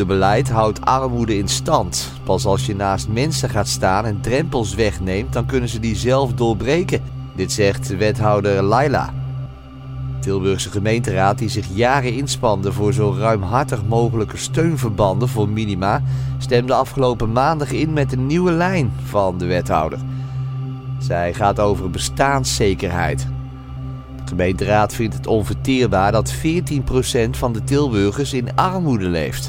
armoedebeleid houdt armoede in stand. Pas als je naast mensen gaat staan en drempels wegneemt, dan kunnen ze die zelf doorbreken. Dit zegt wethouder Laila. Tilburgse gemeenteraad die zich jaren inspande voor zo ruimhartig mogelijke steunverbanden voor minima, stemde afgelopen maandag in met een nieuwe lijn van de wethouder. Zij gaat over bestaanszekerheid. De gemeenteraad vindt het onverteerbaar dat 14% van de Tilburgers in armoede leeft.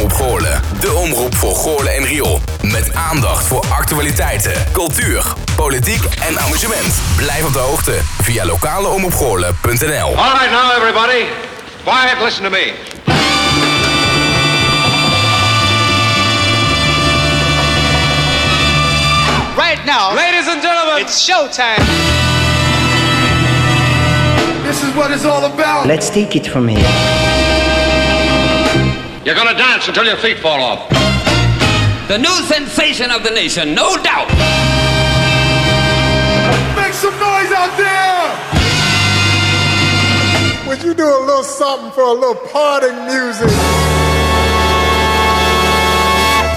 Omroep Goorlen. De omroep voor Goorlen en Riool. Met aandacht voor actualiteiten, cultuur, politiek en amusement. Blijf op de hoogte via lokaleomroepgoorlen.nl All right, now, everybody. Quiet, listen to me. Right now, Ladies and gentlemen, it's showtime. this is what it's all about. Let's take it from here. You're gonna dance until your feet fall off. The new sensation of the nation, no doubt. Make some noise out there! Would you do a little something for a little parting music?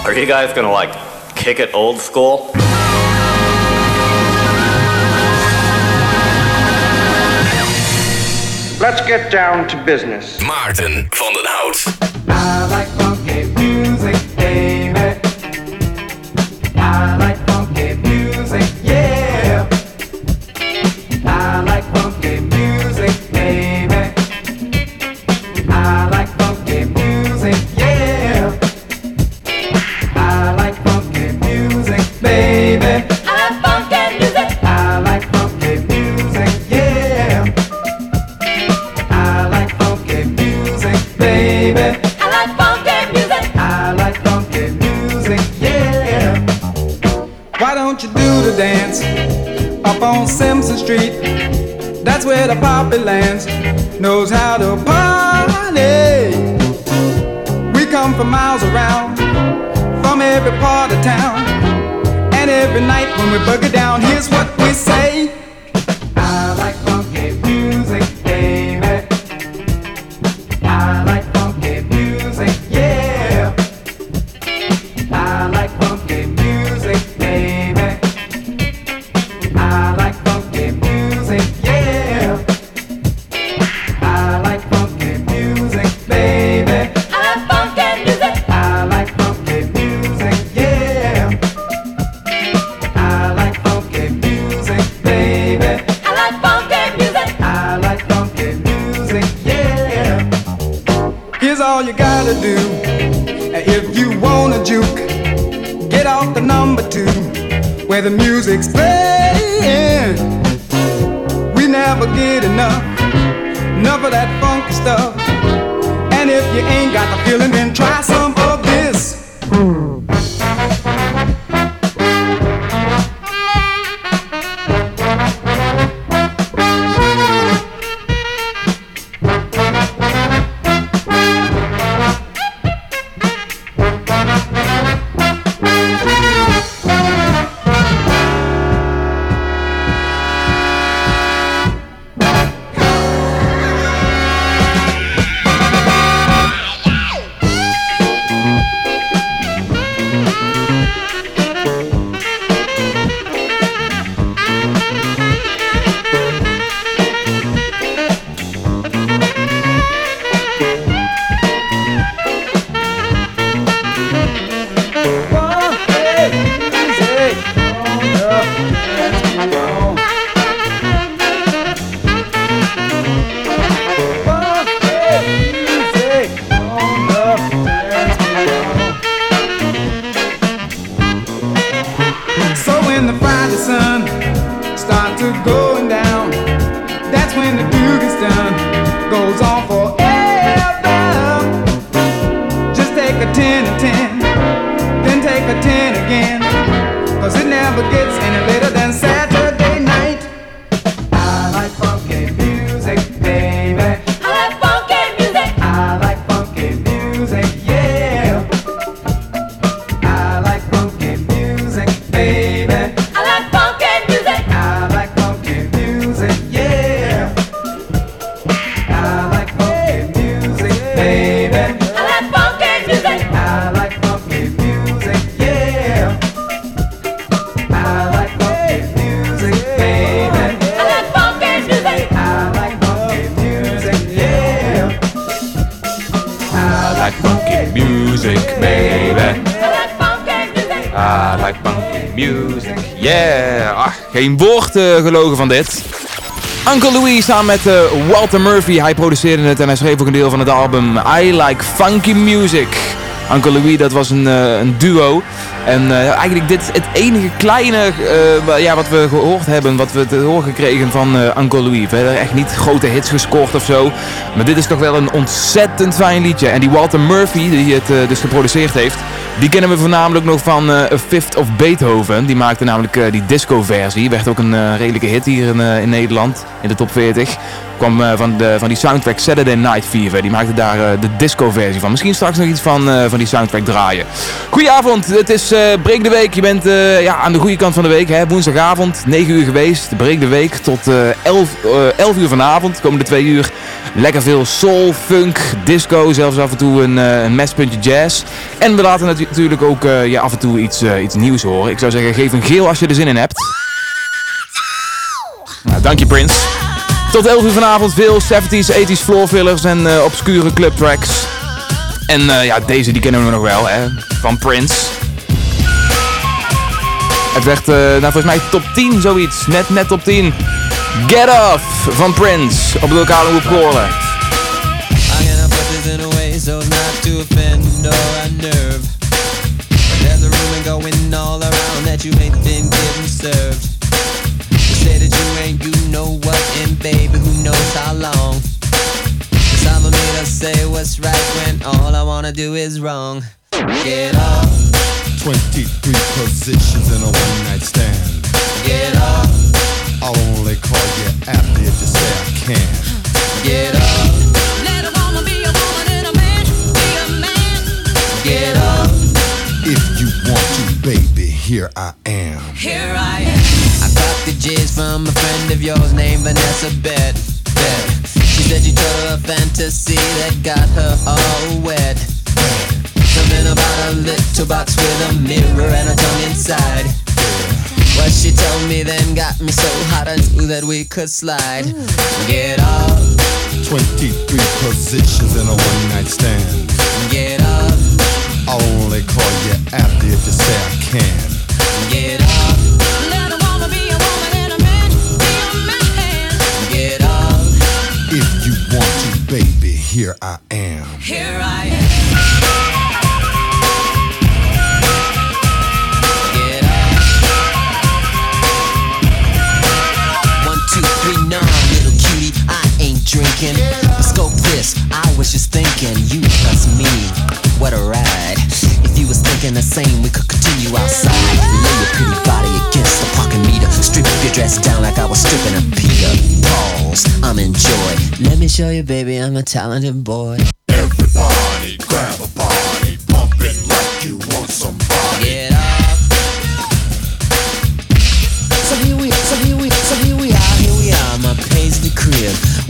Are you guys gonna like kick it old school? Let's get down to business. Maarten van den Hout. I like funky music, baby. I like dance up on Simpson Street? That's where the poppy lands knows how to party. We come from miles around, from every part of town, and every night when we boogie down, here's what we say. Where the music's playing. We never get enough, enough of that funky stuff. And if you ain't got the feeling, then try some geen woord uh, gelogen van dit. Uncle Louis samen met uh, Walter Murphy. Hij produceerde het en hij schreef ook een deel van het album I Like Funky Music. Uncle Louis, dat was een, uh, een duo. En uh, eigenlijk dit het enige kleine ja, wat we gehoord hebben, wat we te horen gekregen van uh, Uncle Louis. We hebben echt niet grote hits gescoord of zo. Maar dit is toch wel een ontzettend fijn liedje. En die Walter Murphy, die het dus geproduceerd heeft, die kennen we voornamelijk nog van A Fifth of Beethoven. Die maakte namelijk die disco versie. Werd ook een redelijke hit hier in, in Nederland, in de top 40 kwam van, de, van die soundtrack Saturday Night Fever. Die maakte daar de disco versie van. Misschien straks nog iets van, van die soundtrack draaien. Goedenavond, het is Breek de Week. Je bent ja, aan de goede kant van de week. Hè? Woensdagavond, 9 uur geweest. Breek de Week tot 11, 11 uur vanavond, komende 2 uur. Lekker veel soul, funk, disco, zelfs af en toe een, een mespuntje jazz. En we laten natuurlijk ook ja, af en toe iets, iets nieuws horen. Ik zou zeggen, geef een geel als je er zin in hebt. Nou, dank je Prince. Tot 11 uur vanavond veel 70s, 80s floor fillers en uh, obscure club tracks. En uh, ja, deze die kennen we nog wel, hè, van Prince. Het werd, uh, nou volgens mij top 10 zoiets, net, net top 10. Get Off van Prince op de lokale hoep Goorlen. so as not to offend do is wrong. Get up. 23 positions in a one night stand. Get up. I'll only call you after if you say I can. Get up. Let a woman be a woman and a man be a man. Get up. If you want to, baby, here I am. Here I am I got the jizz from a friend of yours named Vanessa Bet. Bet. She said you told her a fantasy that got her all wet. Something about a little box with a mirror and a tongue inside. What she told me then got me so hot I knew that we could slide. Get up. 23 positions in a one night stand. Get up. I'll only call you after if you say I can. Get up, let them all be alone, let them in be on my hand. Get up. If you want to, baby, here I am. Here I am. Drinking. Scope this, I was just thinking, you plus me, what a ride. If you was thinking the same, we could continue outside. Lay your pretty body against the parking meter. Strip your dress down like I was stripping a Peter. Pause, I'm in joy. Let me show you, baby, I'm a talented boy. Everybody grab a body,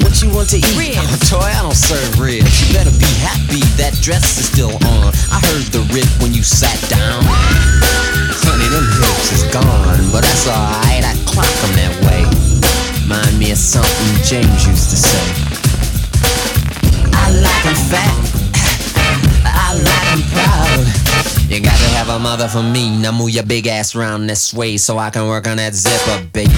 What you want to eat? Ribs. Oh, toy, I don't serve ribs. You better be happy that dress is still on. I heard the rip when you sat down. Honey, them hips is gone, but that's alright. I clock them that way. Mind me of something James used to say. I like 'em fat. I like 'em proud. You got to have a mother for me. Now move your big ass round this way so I can work on that zipper, baby.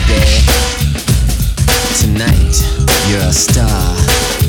Tonight, you're a star.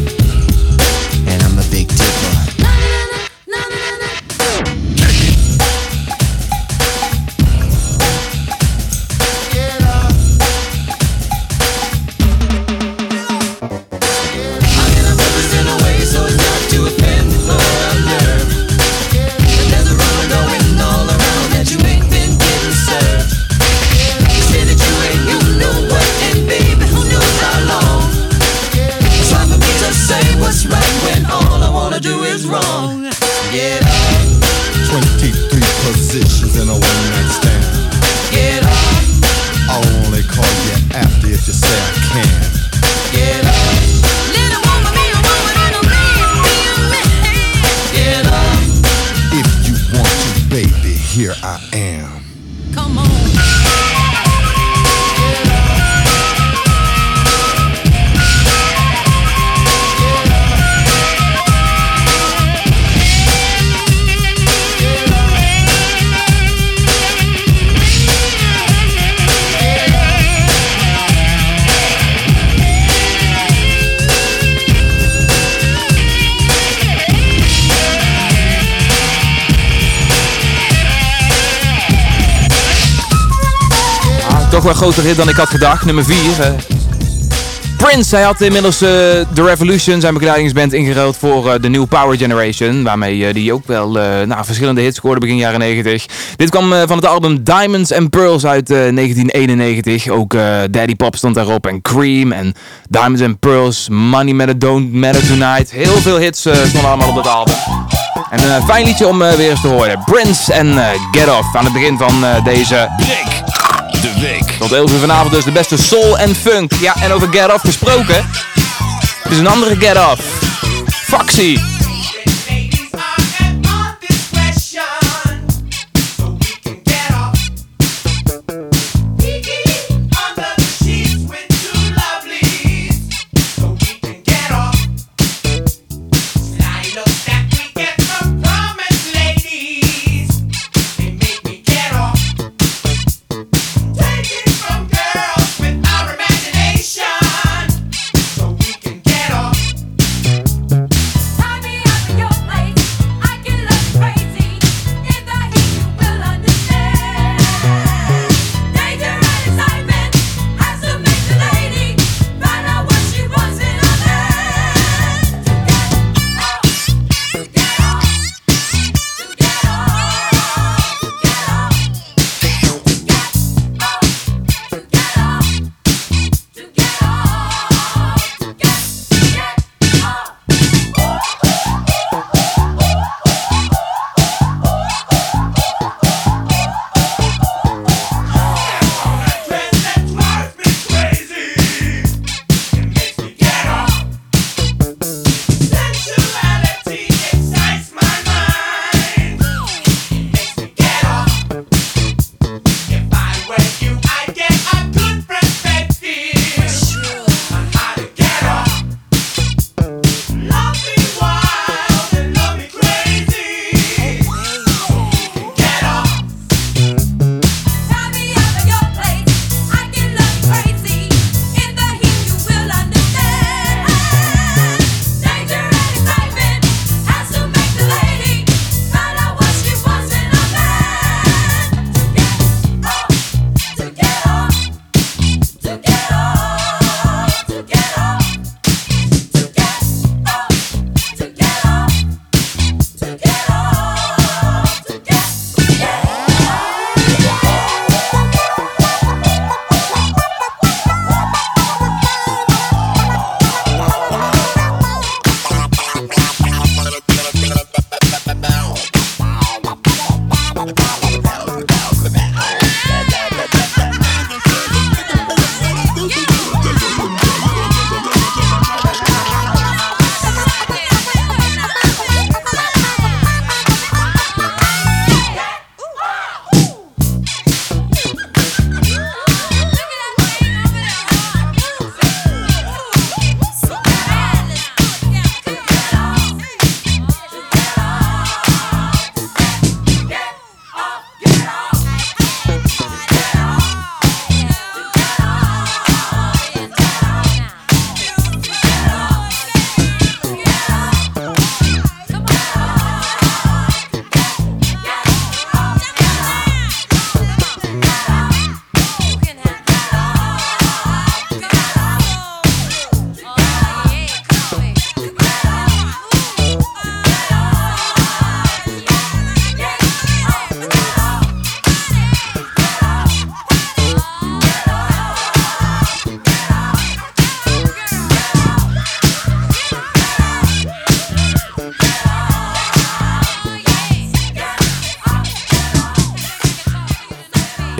Wel groter hit dan ik had gedacht. Nummer 4. Prince, hij had inmiddels uh, The Revolution, zijn begeleidingsband, ingeruild voor uh, de New Power Generation. Waarmee uh, die ook wel nou, verschillende hits scoorde begin jaren 90. Dit kwam van het album Diamonds and Pearls uit 1991. Ook Daddy Pop stond daarop en Cream en Diamonds and Pearls, Money Matter Don't Matter Tonight. Heel veel hits stonden allemaal op dat album. En een fijn liedje om weer eens te horen. Prince en Get Off aan het begin van deze de week. Tot 11 uur vanavond dus de beste soul en funk. Ja, en over Get Off gesproken. Het is een andere Get Off. Foxy.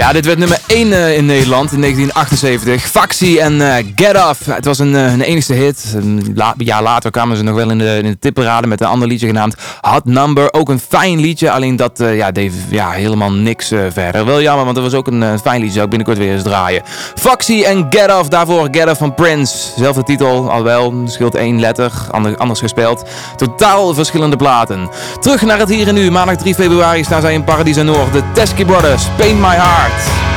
Ja, dit werd nummer 1 uh, in Nederland in 1978. Faxi en uh, Get Off. Het was een, uh, enigste hit. Een jaar later kwamen ze nog wel in de, in de met een ander liedje genaamd Hot Number. Ook een fijn liedje, alleen dat ja, deed ja, helemaal niks verder. Wel jammer, want dat was ook een fijn liedje. Zou ik binnenkort weer eens draaien. Faxi en Get Off, daarvoor Get Off van Prince. Zelfde titel, al wel, scheelt één letter, anders gespeeld. Totaal verschillende platen. Terug naar het hier en nu. Maandag 3 februari staan zij in Paradies en Noord. De Teskey Brothers, Paint My Heart. lights.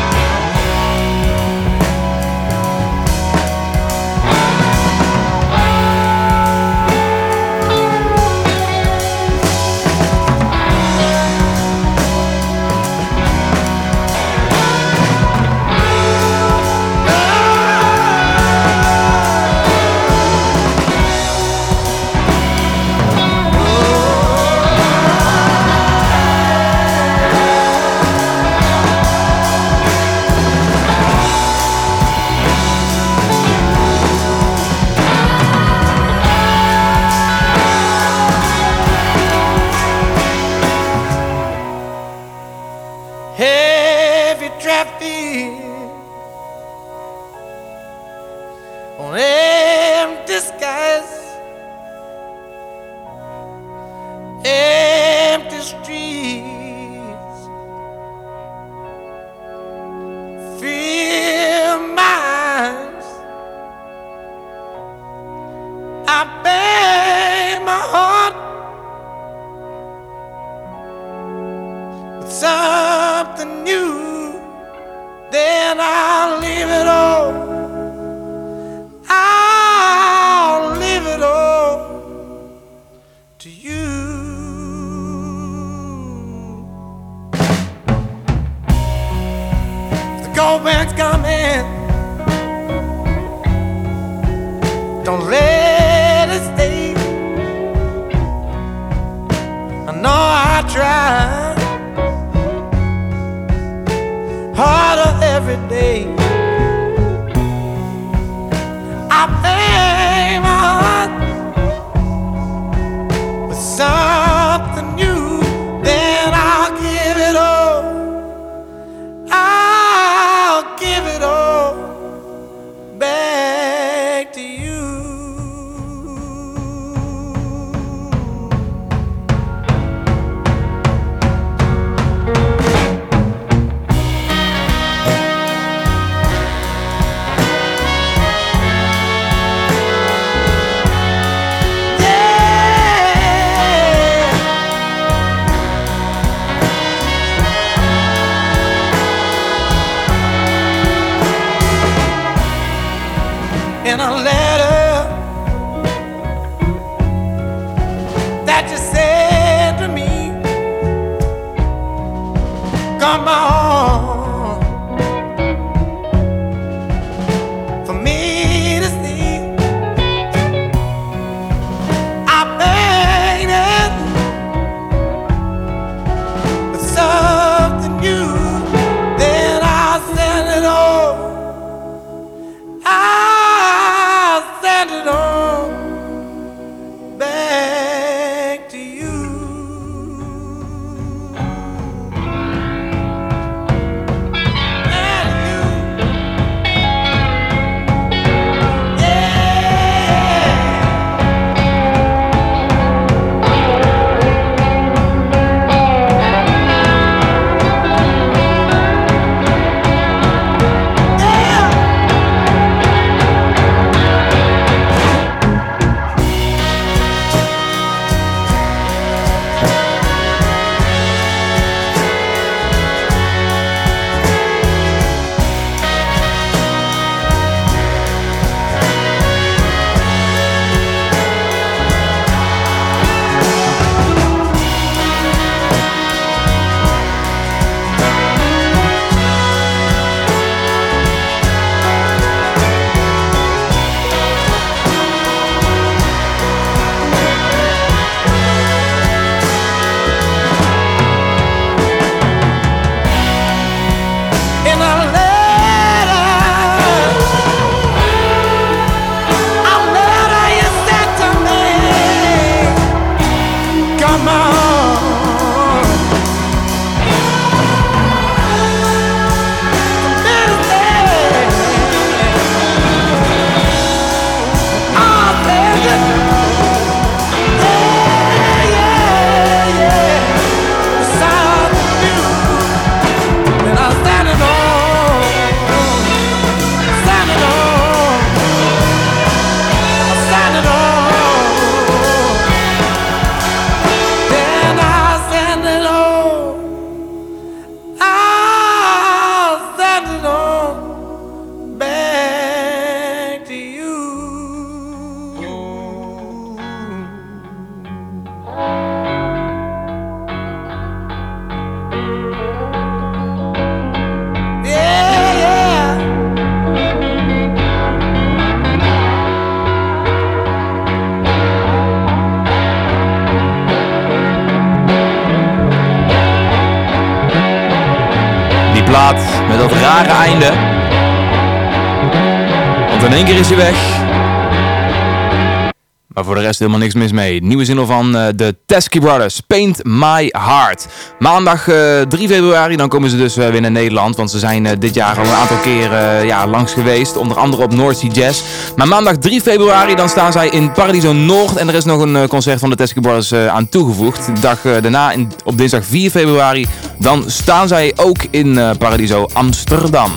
Helemaal niks mis mee. Nieuwe single van eh, de Teskey Brothers, Paint My Heart. Maandag eh, 3 februari, dan komen ze dus eh, weer naar Nederland. Want ze zijn eh, dit jaar al een aantal keer eh, ja, langs geweest. Onder andere op North Sea Jazz. Maar maandag 3 februari, dan staan zij in Paradiso Noord. En er is nog een eh, concert van de Teskey Brothers eh, aan toegevoegd. De dag eh, daarna, in, op dinsdag 4 februari, dan staan zij ook in eh, Paradiso Amsterdam.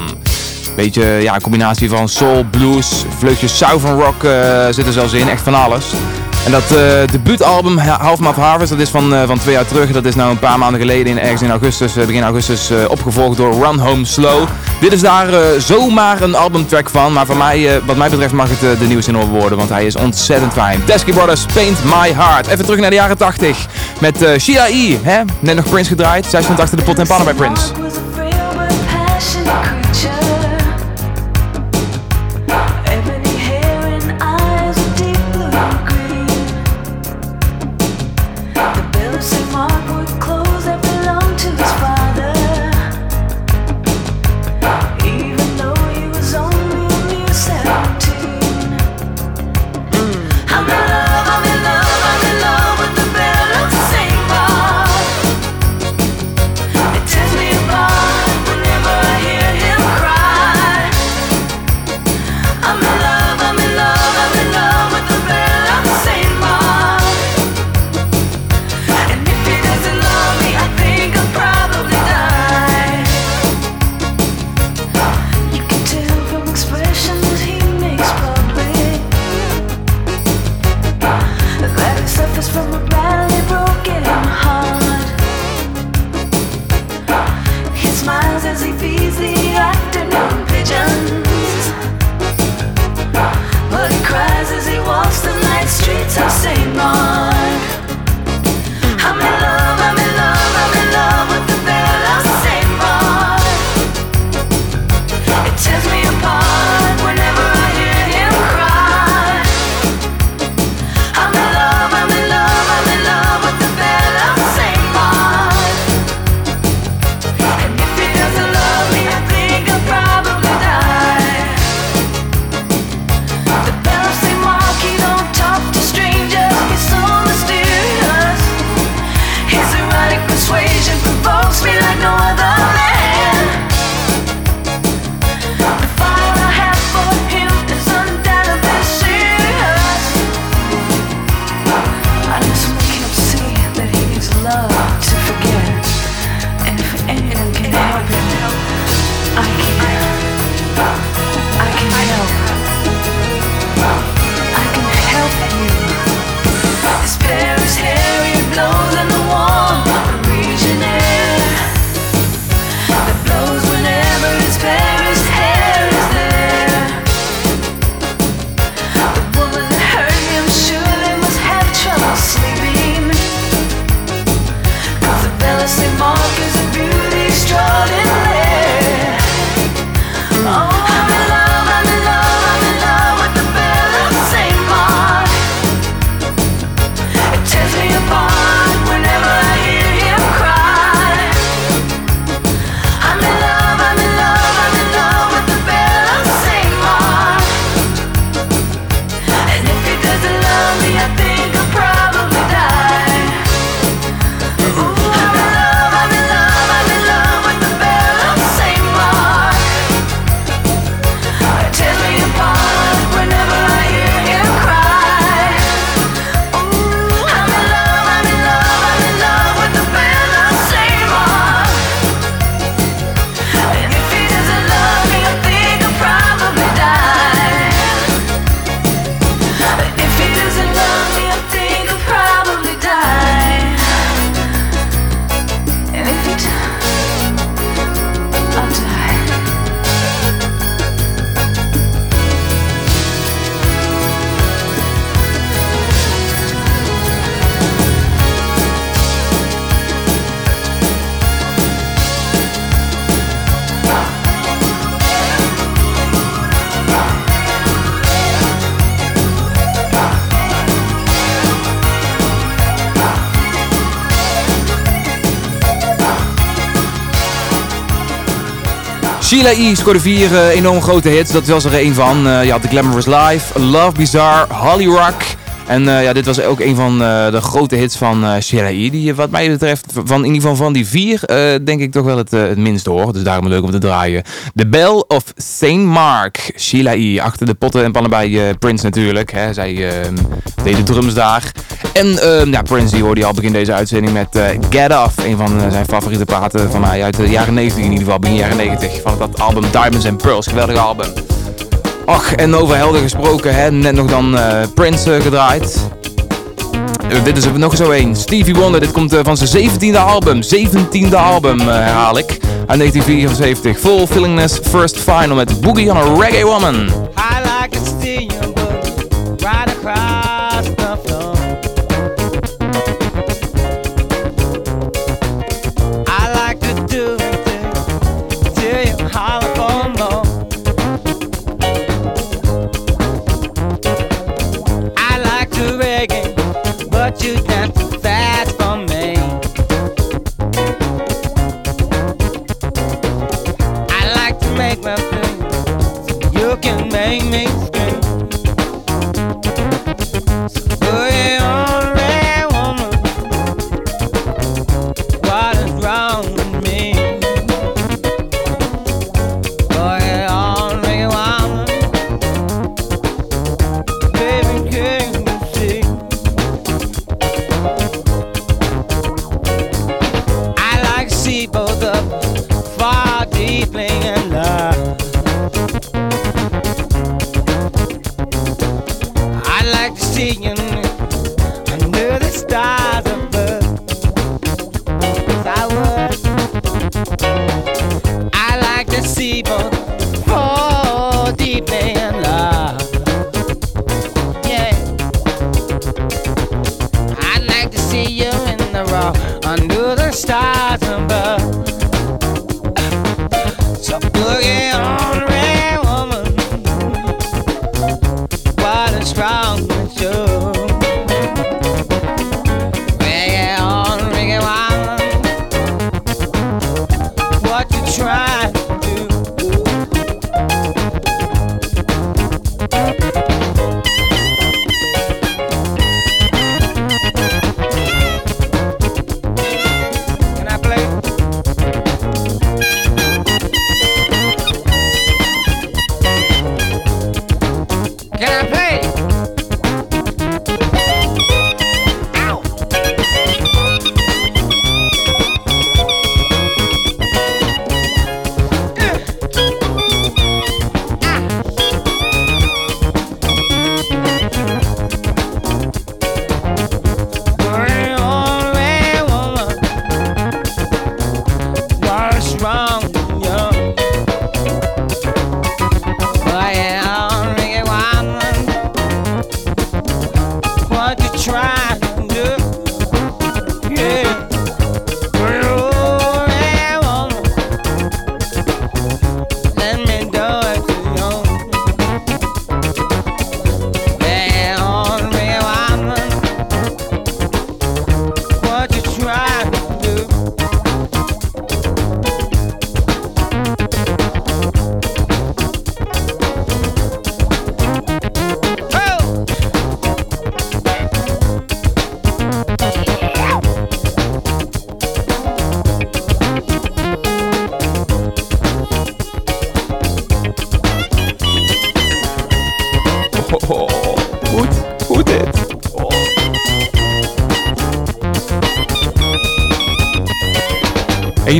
Beetje ja, een combinatie van soul, blues, vleugjes southern rock eh, zit er zelfs in. Echt van alles. En dat uh, debuutalbum Half Math Harvest, dat is van, uh, van twee jaar terug. Dat is nou een paar maanden geleden, in, ergens in augustus, uh, begin augustus, opgevolgd door Run Home Slow. Dit is daar zomaar een albumtrack van, maar voor mij, wat mij betreft mag het de nieuwe single worden, want hij is ontzettend fijn. Teskey Brothers, Paint My Heart. Even terug naar de jaren 80 met Sheila E. Hè? Net nog Prince gedraaid, zij stond achter de pot en pannen bij Prince. Sheila E. scoorde vier uh, enorm grote hits. Dat was er een van. Uh, je had The Glamorous Life, Love Bizarre, Holly Rock. En uh, ja, dit was ook een van de grote hits van uh. Die wat mij betreft, van, in ieder geval van die vier, denk ik toch wel het, het minst hoor. Dus daarom leuk om te draaien. The Bell of St. Mark. Sheila E. Achter de potten en pannen bij Prince natuurlijk. Hè. Zij ehm, deed de drums daar. En uh, ja, Prince die hoorde je al begin deze uitzending met Get Off. Een van zijn favoriete platen van mij uit de jaren 90 in ieder geval. Begin jaren 90 van dat album Diamonds and Pearls. Geweldig album. Ach, en over helden gesproken. Hè? Net nog dan Prince gedraaid. eh, dit is er nog zo één. Stevie Wonder, dit komt eh, van zijn 17e album. 17e album eh, herhaal ik. Uit 1974. Full Fillingness First Final met Boogie on a Reggae Woman. I like to see you right across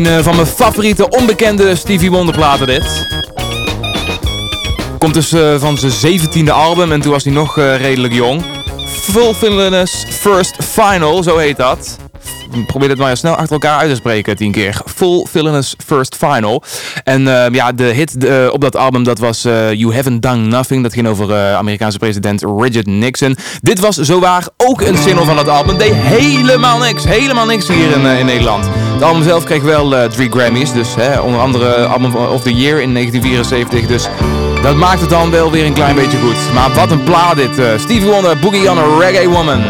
Een eh, van mijn favoriete onbekende Stevie Wonder platen dit. Komt dus eh, van zijn 17e album en toen was hij nog eh, redelijk jong. Full Villainous First Final, zo heet dat. Probeer het maar snel achter elkaar uit te spreken, tien keer. Full Villainous First Final. En ja, de hit op dat album, dat was You Haven't Done Nothing. Dat ging over Amerikaanse president Richard Nixon. Dit was zowaar ook een single van dat album. Deed helemaal niks. Helemaal niks hier in, in Nederland. Het album zelf kreeg wel eh, drie Grammys. Dus hè, onder andere Album of the Year in 1974. Dus dat maakt het dan wel weer een klein beetje goed. Maar wat een plaat dit. eh, Stevie Wonder, Boogie on a Reggae Woman.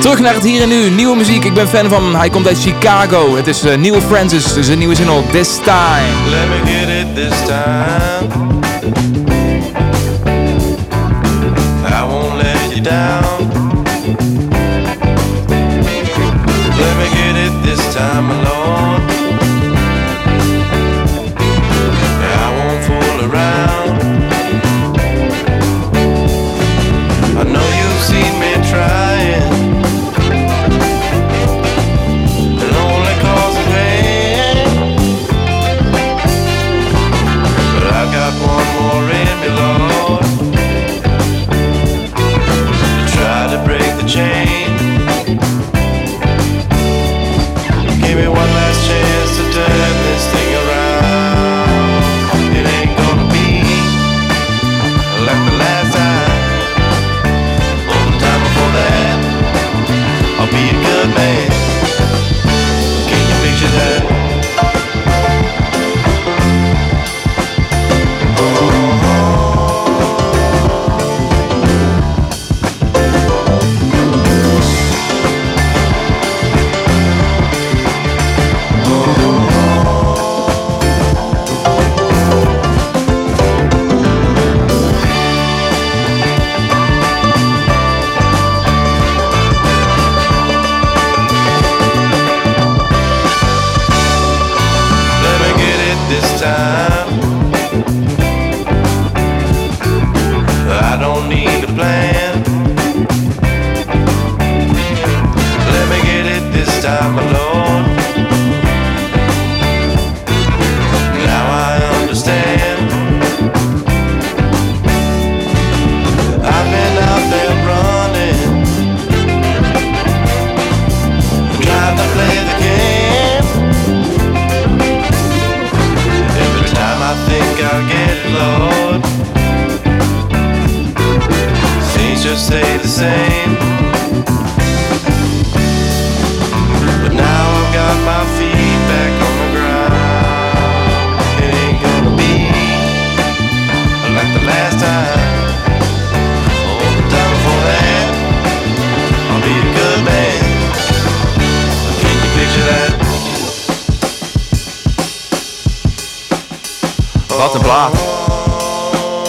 Terug naar het hier en nu. Nieuwe muziek. Ik ben fan van. Hij komt uit Chicago. Het is Neil Francis. Zijn nieuwe single This Time. Let me get it this time. I won't let you down. Let me get it this time alone.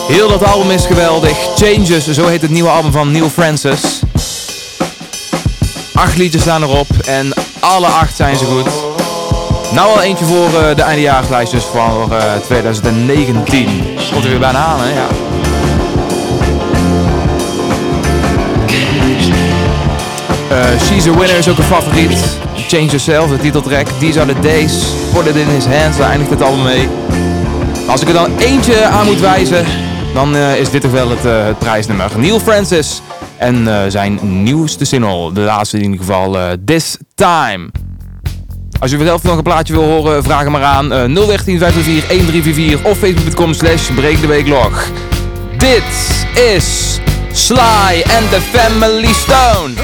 Heel dat album is geweldig. Changes, zo heet het nieuwe album van Neil Francis. Acht liedjes staan erop en alle acht zijn ze goed. Nou al eentje voor eh, de eindejaarslijstjes voor eh, 2019. Komt er weer bijna hè? Ja. Eh, She's a Winner is ook een favoriet. Change Yourself, de titeltrack. These are the days. Put it in his hands, daar eindigt het album mee. Als ik er dan eentje aan moet wijzen, dan eh, is dit toch wel het, eh, het prijsnummer. Neil Francis en eh, zijn nieuwste single. De laatste in ieder geval, This Time. Als je zelf nog een plaatje wil horen, vraag hem maar aan. eh 013 504 1344 of facebook.com slash breekdeweeklog. Dit is Sly and the Family Stone.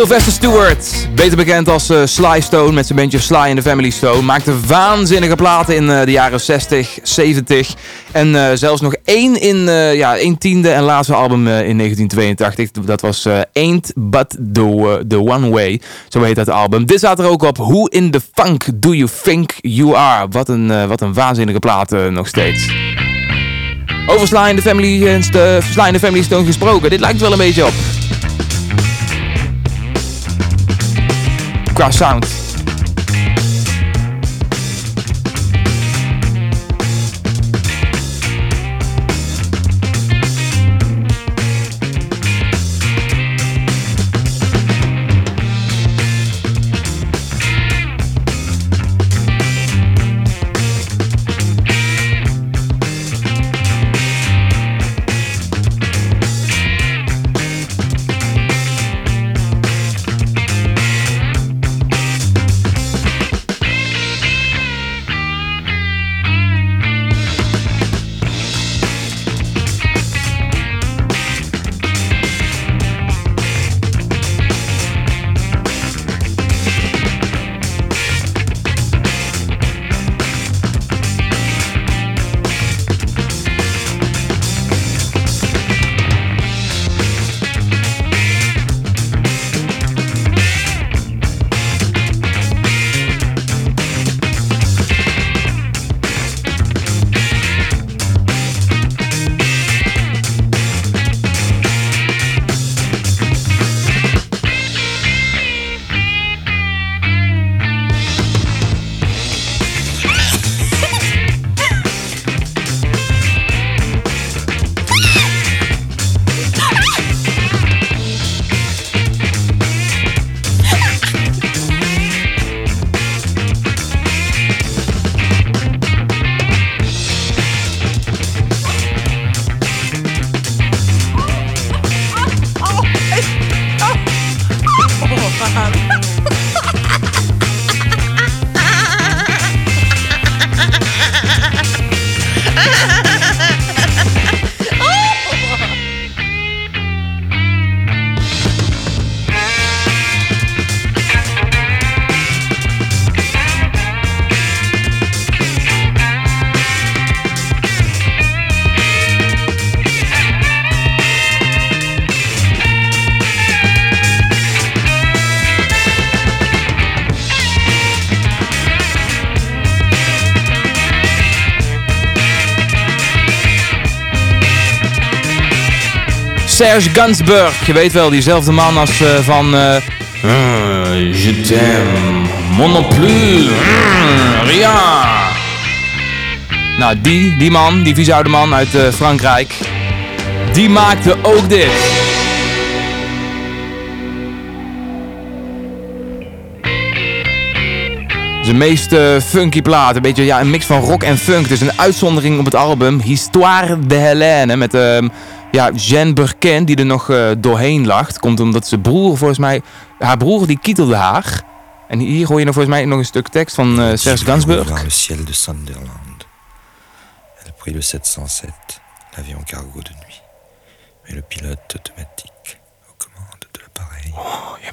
Sylvester Stewart, beter bekend als uh, Sly Stone met zijn bandje Sly and the Family Stone, maakte waanzinnige platen in uh, de jaren 60, 70 en uh, zelfs nog één in ja, één tiende en laatste album in 1982. Dat was Ain't But the, the One Way, zo heet dat album. Dit staat er ook op. Who in the funk do you think you are? Wat een, wat een waanzinnige plaat nog steeds. Over Sly and the Family, Sly and the Family Stone gesproken. Dit lijkt wel een beetje op. qua sound. Serge Gainsbourg. Je weet wel, diezelfde man als uh, van... Uh, je t'aime, mon plus, mm, rien. Nou, die, die man, die vieze oude man uit Frankrijk, die maakte ook dit. Zijn meest funky plaat. Een beetje ja, een mix van rock en funk. Het is een uitzondering op het album Histoire de Helene. Met uh, ja, Jeanne Burken, die er nog uh, doorheen lag. Komt omdat zijn broer, volgens mij... Haar broer, die kietelde haar. En hier hoor je nog volgens mij nog een stuk tekst van uh, Serge Gainsbourg. Le ciel de Sunderland. Elle prit le 707, l'avion cargo de nuit. Mais le pilote automatique aux commandes de l'appareil... Oh, ja,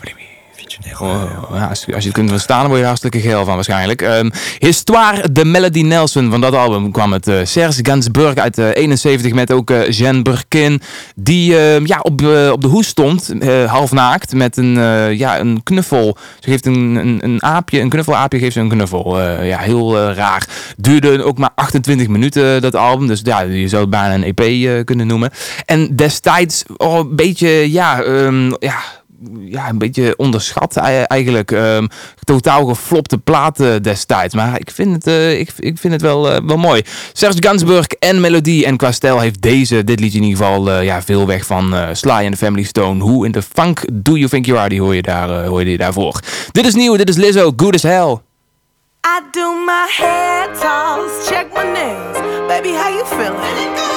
ja, als, je het kunt verstaan, word je hartstikke geel van waarschijnlijk. Um, Histoire de Melody Nelson. Van dat album kwam het uh, Serge Gainsbourg uit uh, 71 met ook uh, Jeanne Burkin. Die uh, ja, op, op de hoes stond, half naakt, met een, ja, een knuffel. Ze geeft een, een, een aapje, een knuffelaapje geeft ze een knuffel. ja, heel raar. Duurde ook maar 28 minuten dat album. Dus ja, je zou het bijna een EP kunnen noemen. En destijds oh, een beetje, ja, um, ja ja, een beetje onderschat eigenlijk. Um, totaal geflopte platen destijds. Maar ik vind het, uh, ik, ik vind het wel, uh, wel mooi. Serge Gainsbourg en melodie en qua heeft deze, dit liedje in ieder geval, uh, ja, veel weg van Sly and the Family Stone. Who in the funk do you think you are? Die hoor je, daar, hoor je daarvoor. Dit is nieuw, dit is Lizzo, Good as Hell. I do my hair toss, check my nails. Baby, how you feeling?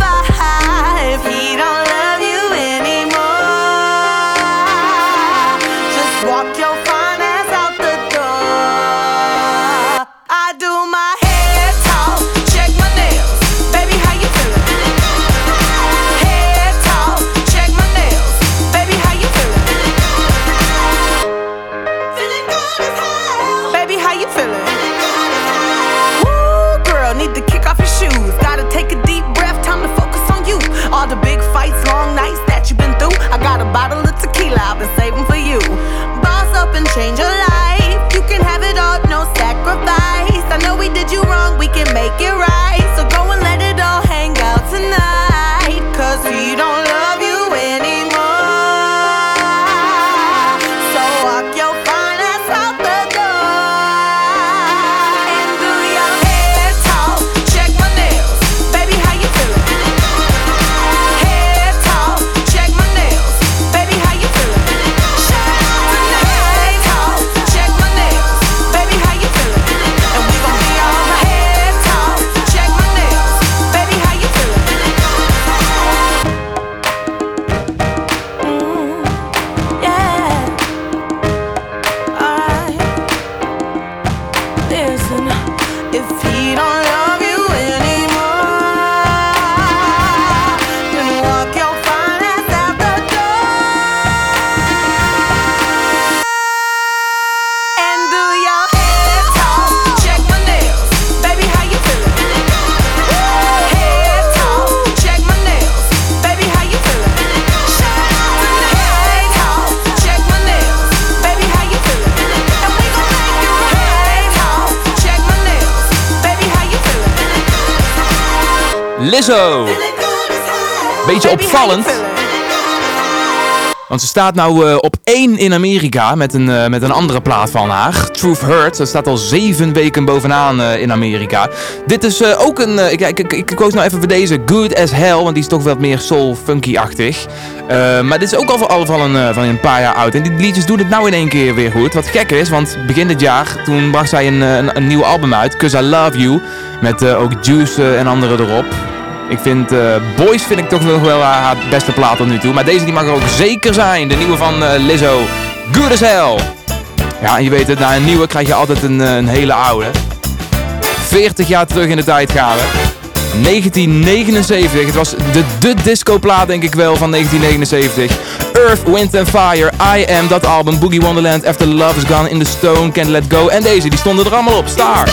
make it right. Opvallend. Want ze staat nou eh, op één in Amerika met een, eh, met een andere plaat van haar. Truth Hurt. Dat staat al zeven weken bovenaan eh, in Amerika. Dit is ook een... ik, ik, ik, ik koos nou even voor deze Good as Hell. Want die is toch wat meer soul-funky-achtig. Maar dit is ook al, al van, een, van een paar jaar oud. En die liedjes doen het nou in één keer weer goed. Wat gek is, want begin dit jaar... Toen bracht zij een, een, een nieuw album uit. Cause I Love You. Met ook Juice en anderen erop. Ik vind eh, Boys vind ik toch nog wel haar, beste plaat tot nu toe. Maar deze die mag er ook zeker zijn. De nieuwe van eh, Lizzo. Good as hell. Ja, en je weet het, na een nieuwe krijg je altijd een, eh, een hele oude. 40 jaar terug in de tijd gaan we. 1979. Het was de, de discoplaat denk ik wel van 1979. Earth, Wind and Fire, I Am, dat album, Boogie Wonderland, After Love Is Gone, In The Stone, Can't Let Go. En deze, die stonden er allemaal op. Star.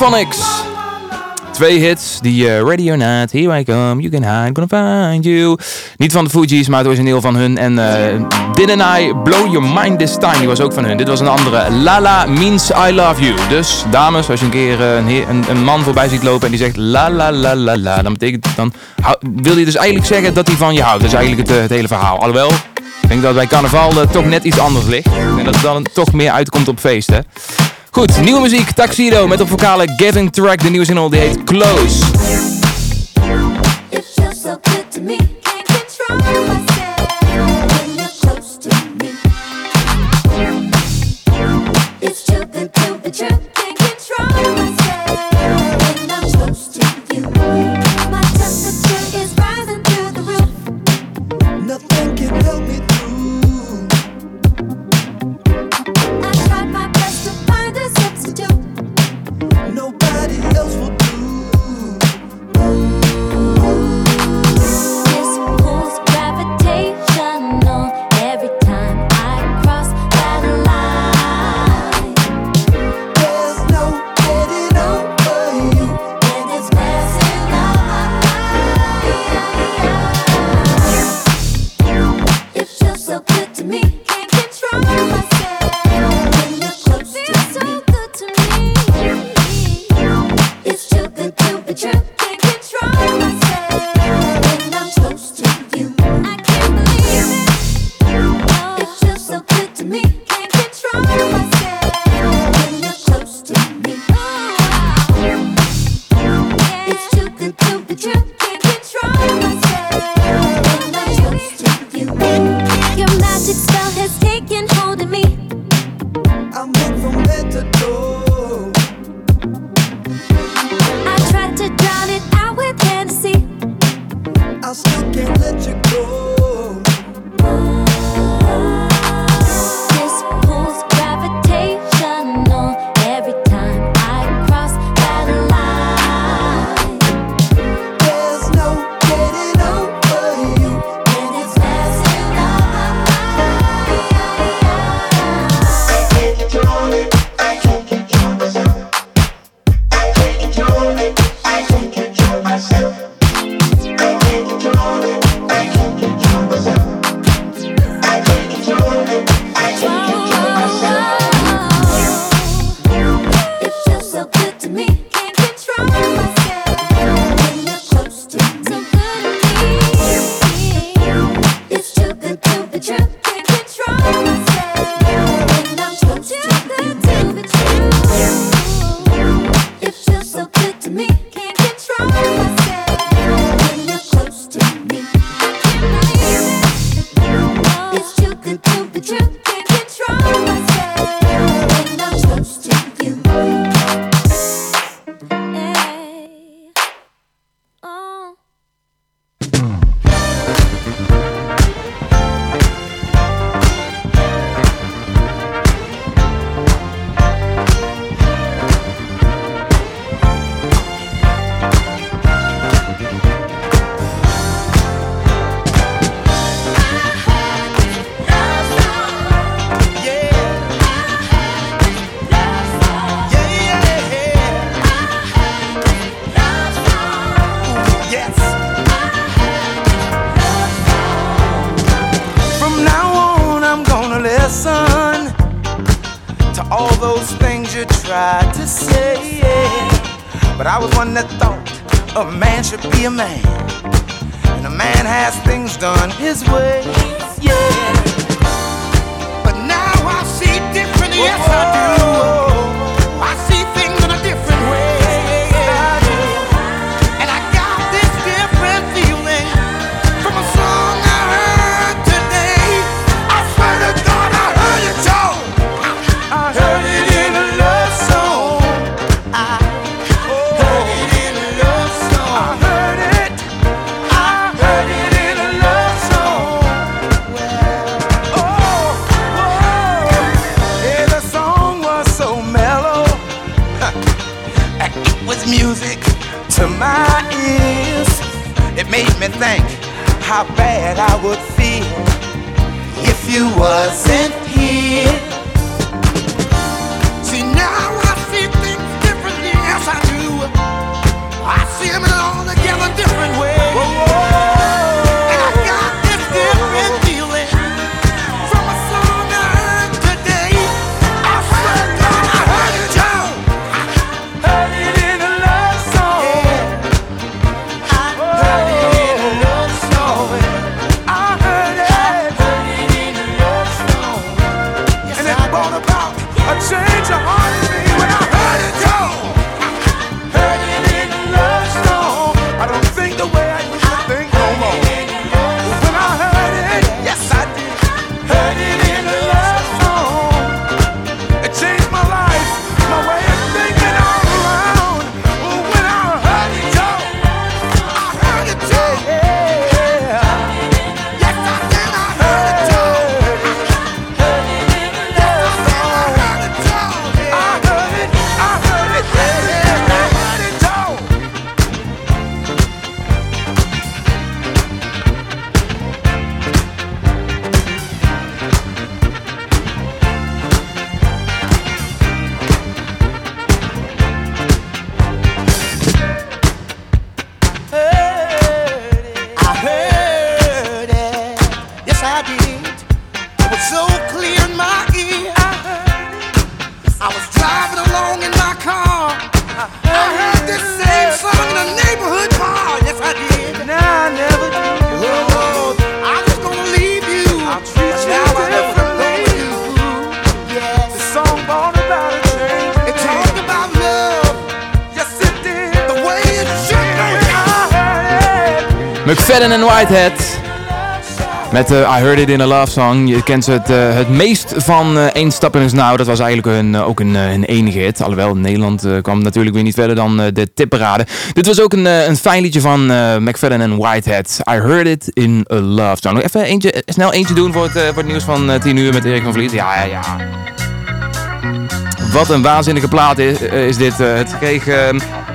Hand. Delphonics. Twee hits, die uh, Radio Night, Here I Come, You Can Hide, Gonna Find You. Niet van de Fugees, maar het origineel van hun. En uh, Didn't I Blow Your Mind This Time, die was ook van hun. Dit was een andere. Lala means I love you. Dus dames, als je een keer uh, een, een, man voorbij ziet lopen en die zegt la la la la la, dan betekent dan wil je dus eigenlijk zeggen dat hij van je houdt. Dat is eigenlijk het, het hele verhaal. Alhoewel, ik denk dat bij carnaval toch net iets anders ligt. En dat het dan toch meer uitkomt op feesten. Goed, nieuwe muziek, Taxido met op vocale Gavin Track, de nieuwe single die heet Close. McFadden en Whitehead. Met eh, I Heard It in a Love Song. Je kent ze het, eh, het meest van eh Eén Stap in Is Nou. Dat was eigenlijk hun, ook een, een enige hit. Alhoewel, Nederland kwam natuurlijk weer niet verder dan de tipparade. Dit was ook een, een fijn liedje van McFadden en Whitehead. I Heard It in a Love Song. Even eentje, snel eentje doen voor het, voor het nieuws van eh, 10 uur met Erik van Vliet. Ja, ja, ja. Wat een waanzinnige plaat is, eh, is dit. Eh, het kreeg eh,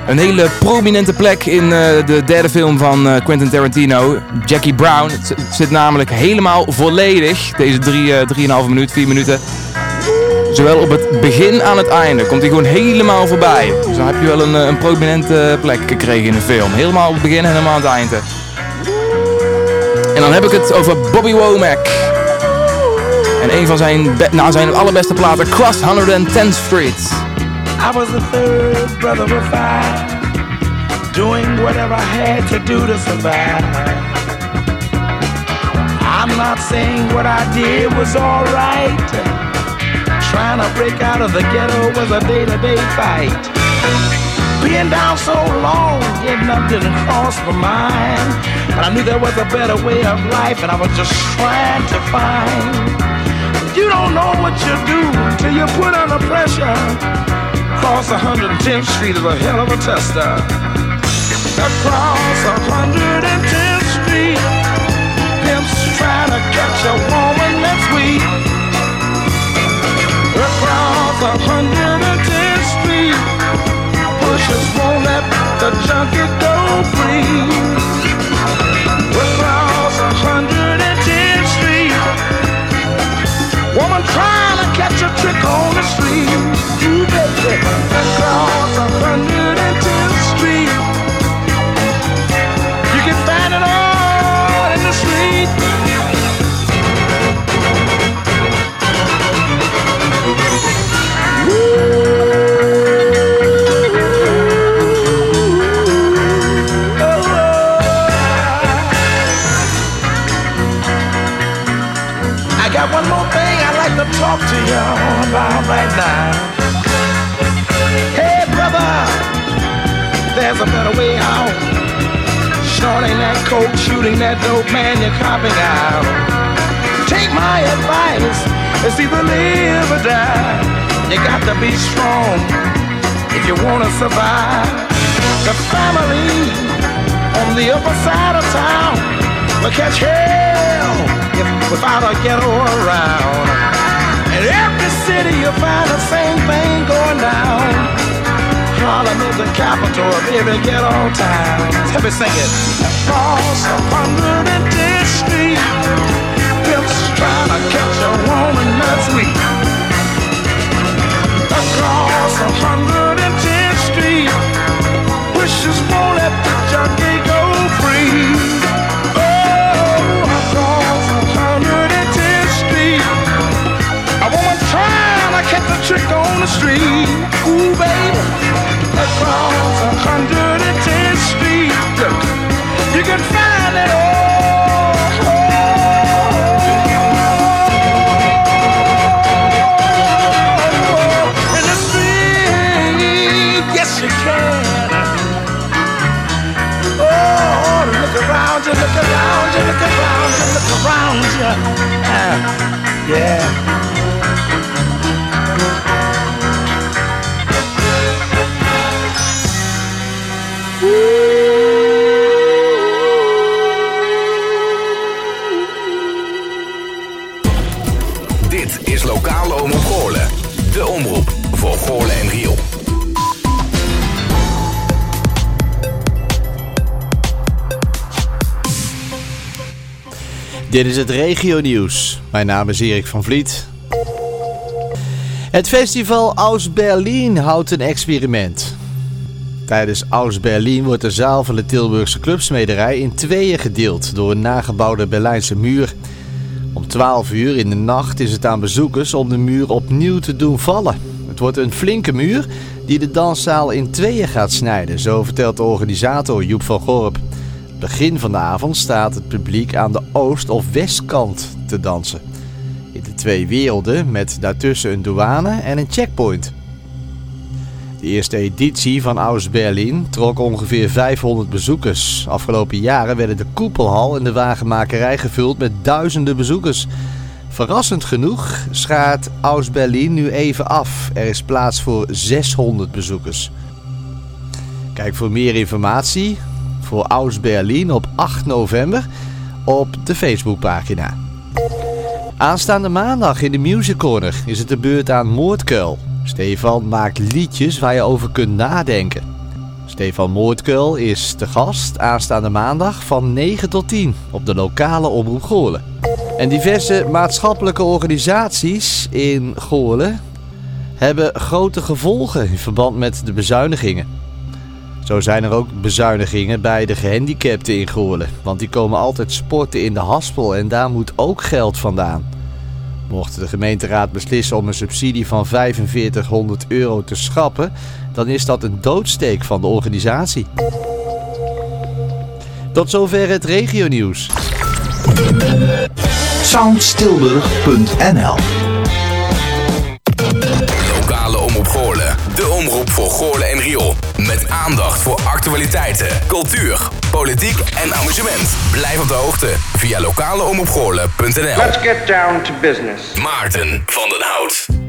een hele prominente plek in eh, de derde film van Quentin Tarantino, Jackie Brown. Het, zit namelijk helemaal volledig, deze drie, eh, drieënhalve minuut, vier minuten. Zowel op het begin aan het einde komt hij gewoon helemaal voorbij. Dus dan heb je wel een, een prominente plek gekregen in de film. Helemaal op het begin en helemaal aan het einde. En dan heb ik het over Bobby Womack. En een van zijn, nou, zijn allerbeste platen, Cross 110th Street. I was the third brother of five, doing whatever I had to do to survive. I'm not saying what I did was alright. Trying to break out of the ghetto was a day to day fight. Being down so long, getting up didn't cross my mind. But I knew there was a better way of life, and I was just trying to find. You don't know what you do till you put under pressure. Across 110th Street is a hell of a tester. Across 110th Street, pimps trying to catch a woman that's weak. Across 110th Street, pushers won't let the junkie go free. To catch a trick on the street. You baby, across southbound right now. Hey, brother, there's a better way out. Shorting that coat, shooting that dope man you're copping out. Take my advice, it's either live or die. You got to be strong if you wanna survive. The family on the upper side of town will catch hell if without a ghetto around. In every city you find the same thing going down. Harlem is the capital of every ghetto town. Let me sing it. Across 110th Street, pimps trying to catch a woman that's sweet. Across 110th a trick on the street. Ooh, baby, across 110th Street, Dit is het regio nieuws. Mijn naam is Erik van Vliet. Het festival Aus Berlin houdt een experiment. Tijdens Aus Berlin wordt de zaal van de Tilburgse clubsmederij in tweeën gedeeld door een nagebouwde Berlijnse muur. Om 12 uur in de nacht is het aan bezoekers om de muur opnieuw te doen vallen. Het wordt een flinke muur die de danszaal in tweeën gaat snijden, zo vertelt de organisator Joep van Gorp. Begin van de avond staat het publiek aan de oost- of westkant te dansen. In de twee werelden met daartussen een douane en een checkpoint. De eerste editie van Aus Berlin trok ongeveer 500 bezoekers. Afgelopen jaren werden de koepelhal en de wagenmakerij gevuld met duizenden bezoekers. Verrassend genoeg schaart Aus Berlin nu even af. Er is plaats voor 600 bezoekers. Kijk voor meer informatie voor Aus Berlin op 8 november op de Facebookpagina. Aanstaande maandag in de Music Corner is het de beurt aan Moordkuil. Stefan maakt liedjes waar je over kunt nadenken. Stefan Moordkuil is te gast aanstaande maandag van 9 tot 10 op de lokale omroep Goorlen. En diverse maatschappelijke organisaties in Goorlen hebben grote gevolgen in verband met de bezuinigingen. Zo zijn er ook bezuinigingen bij de gehandicapten in Goorlen. Want die komen altijd sporten in de haspel en daar moet ook geld vandaan. Mocht de gemeenteraad beslissen om een subsidie van 4500 euro te schrappen, dan is dat een doodsteek van de organisatie. Tot zover het regionieuws. Soundstilburg.nl De omroep voor Goorlen en Riool. Met aandacht voor actualiteiten, cultuur, politiek en amusement. Blijf op de hoogte via lokaleomroepgoorlen.nl Let's get down to business. Maarten van den Hout.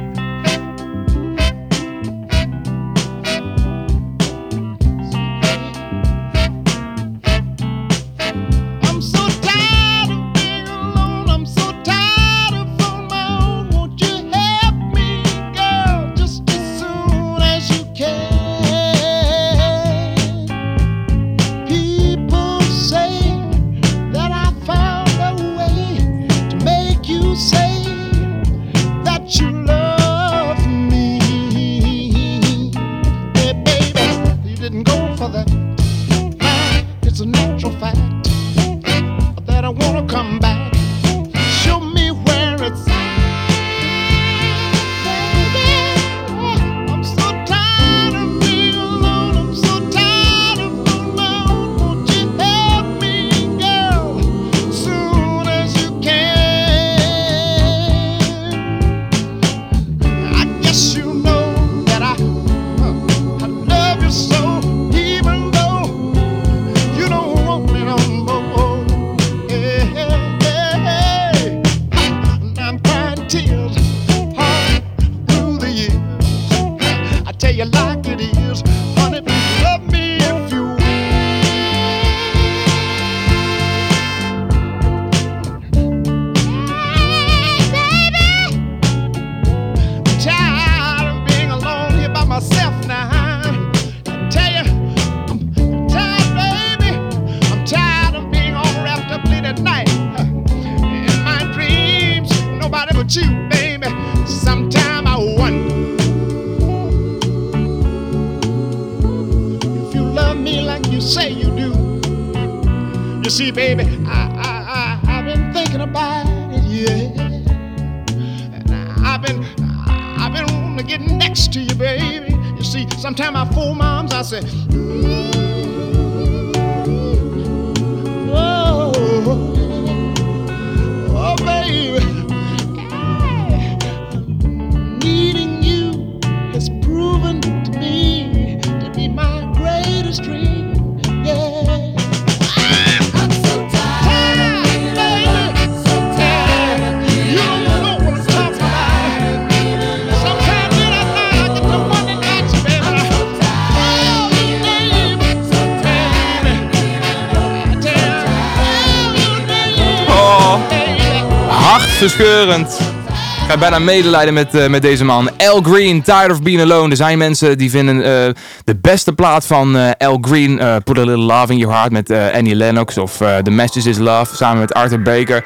bijna medelijden met, eh, met deze man. Al Green, Tired of Being Alone. Er zijn mensen die vinden eh, de beste plaat van uh, Al Green... Put a Little Love in Your Heart met Annie Lennox... of The Message is Love samen met Arthur Baker...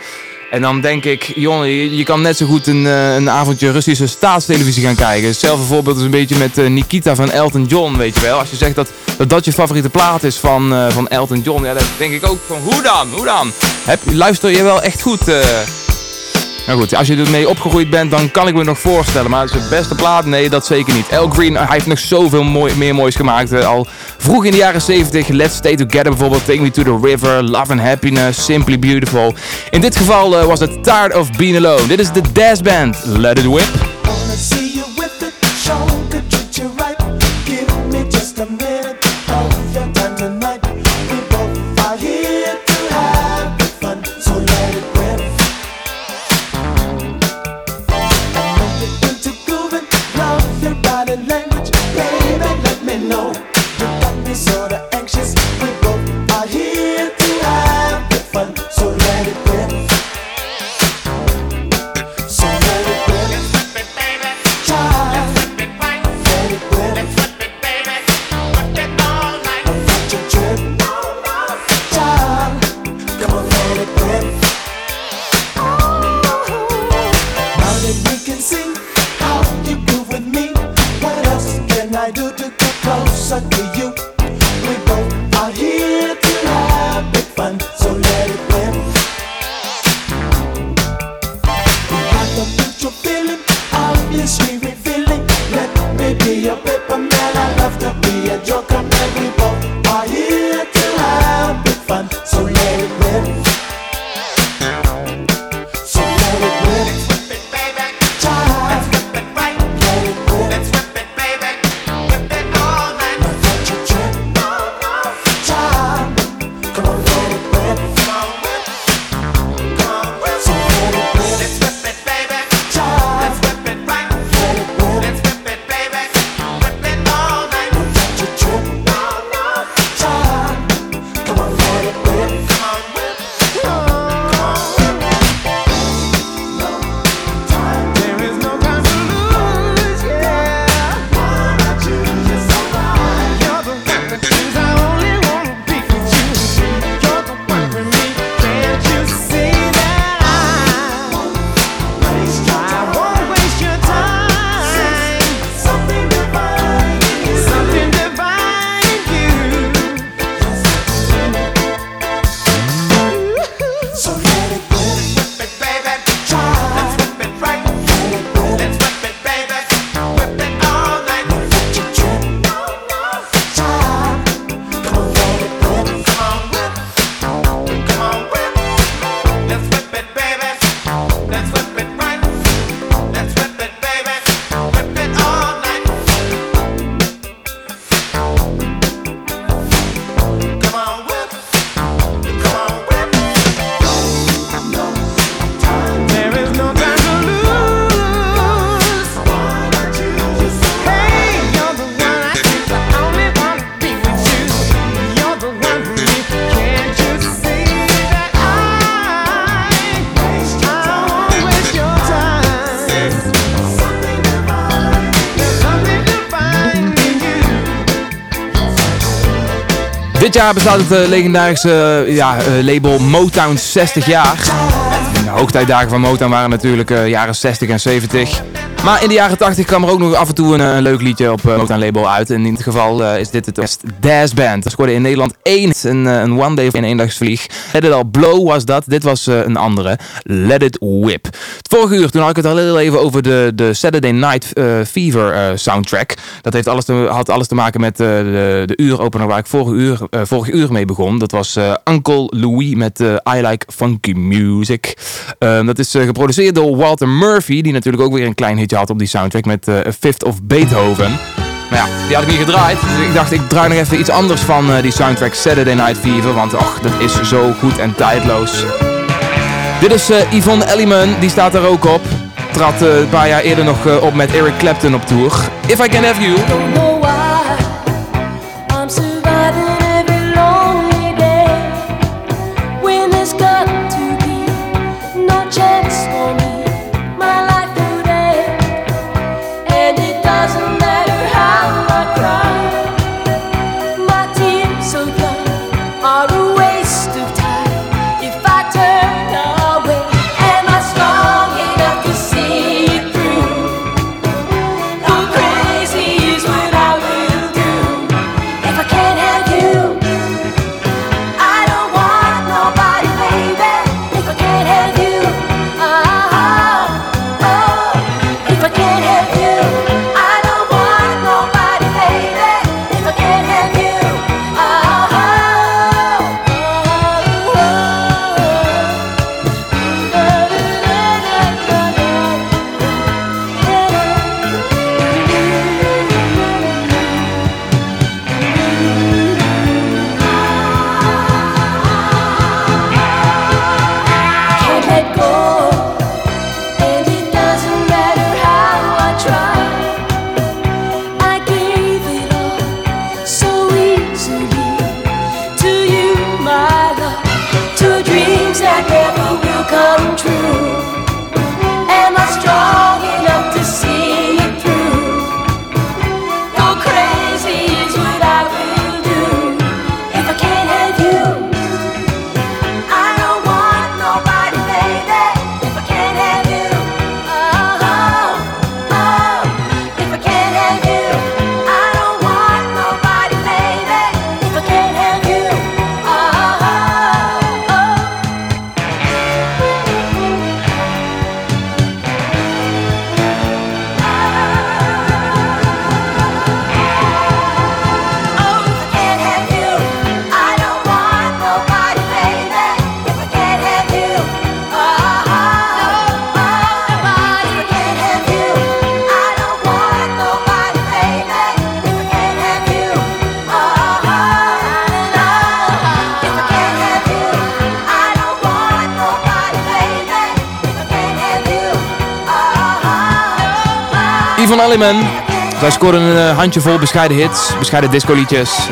En dan denk ik, jongen, je, kan net zo goed een, een avondje Russische staatstelevisie gaan kijken. Hetzelfde voorbeeld is een beetje met Nikita van Elton John, weet je wel. Als je zegt dat dat, dat je favoriete plaat is van, van Elton John, ja, dan denk ik ook van hoe dan, hoe dan? Heb, luister je wel echt goed... Nou goed, als je ermee opgegroeid bent, dan kan ik me nog voorstellen. Maar zijn beste plaat? Nee, dat zeker niet. El Green, hij heeft nog zoveel mooi, meer moois gemaakt. Eh, al vroeg in de jaren 70, Let's Stay Together bijvoorbeeld, Take Me To The River, Love and Happiness, Simply Beautiful. In dit geval eh, was het Tired Of Being Alone. Dit is de Dash Band, Let It Whip. So let it rip. dit jaar bestaat het eh, legendarische eh, ja, eh, label Motown 60 jaar. De hoogtijdagen van Motown waren natuurlijk jaren 60 en 70. Maar in de jaren 80 kwam er ook nog af en toe een, leuk liedje op Motown label uit. In dit geval is dit het best Dash Band. Dat scoorde in Nederland één, een, een one day in een dagsvlieg. Let It All Blow was dat. Dit was een andere. Let It Whip. Vorige uur, toen had ik het al heel even over de, de Saturday Night eh, Fever eh, soundtrack. Dat heeft alles te, had alles te maken met eh, de, de uuropener waar ik vorige uur, vorige uur mee begon. Dat was Uncle Louis met I Like Funky Music. Ehm, dat is geproduceerd door Walter Murphy, die natuurlijk ook weer een klein hitje had op die soundtrack met Fifth of Beethoven. Maar ja, die had ik niet gedraaid. Dus ik dacht, ik draai nog even iets anders van die soundtrack Saturday Night Fever. Want ach, dat is zo goed en tijdloos. Dit is eh, Yvonne Elliman, die staat er ook op. Trad eh, een paar jaar eerder nog eh, op met Eric Clapton op tour. If I Can Have You. Elliman. Zij scoorde een eh, handjevol bescheiden hits, bescheiden discoliedjes.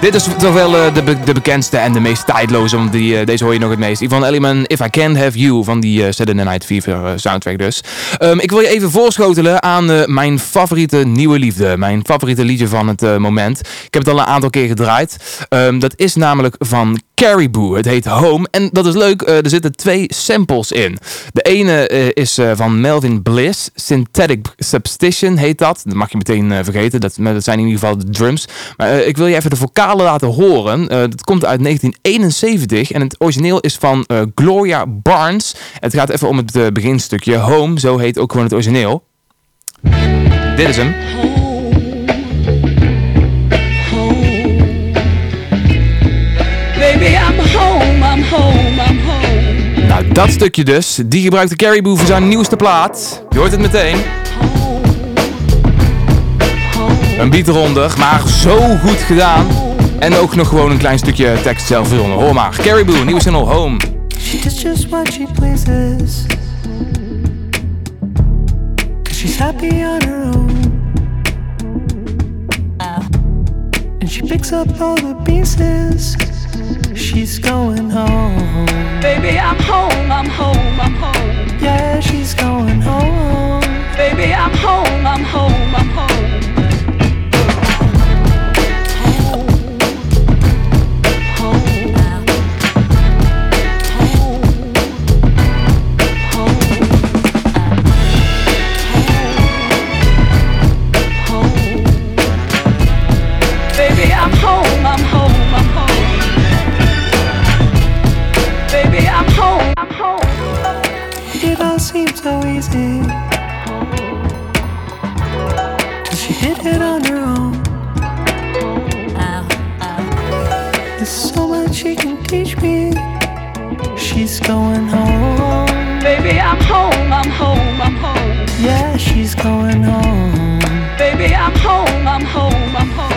Dit is toch wel eh, de, de bekendste en de meest tijdloze, want die, eh, deze hoor je nog het meest. Yvonne Elliman, If I Can Have You, van die eh, Saturday Night Fever soundtrack dus. Ehm, ik wil je even voorschotelen aan mijn favoriete nieuwe liefde. Mijn favoriete liedje van het moment. Ik heb het al een aantal keer gedraaid. Ehm, dat is namelijk van Caribou. Het heet Home. En dat is leuk, eh, er zitten twee samples in. De ene eh, is eh, van Melvin Bliss. Synthetic Substition heet dat. Dat mag je meteen vergeten. Dat, zijn in ieder geval de drums. Maar ik wil je even de vocalen laten horen. Dat komt uit 1971. En het origineel is van Gloria Barnes. Het gaat even om het beginstukje. Home, zo heet ook gewoon het origineel. Dit is hem. Dat stukje dus. Die gebruikte Caribou voor zijn nieuwste plaat. Je hoort het meteen. Een beat eronder, maar zo goed gedaan. En ook nog gewoon een klein stukje tekst zelf eronder. Hoor maar. Caribou, nieuwe single Home. Does just what she pleases. Cause she's happy on her own. And she picks up all the pieces. She's going home. Baby, I'm home, I'm home, I'm home. Yeah, she's going home. Baby, I'm home, I'm home, I'm home. Seem so easy. Till she hit it on her own. There's so much she can teach me. She's going home. Baby, I'm home, I'm home, I'm home. Yeah, she's going home. Baby, I'm home, I'm home, I'm home.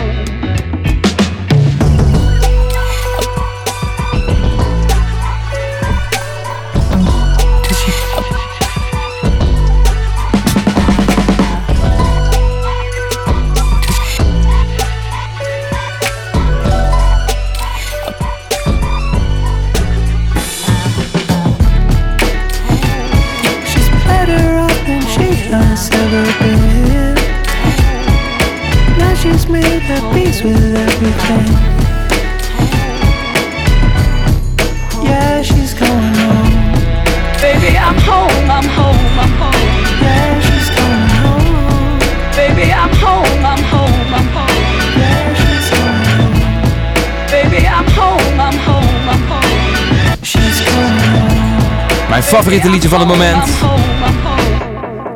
Favoriete liedje van het moment.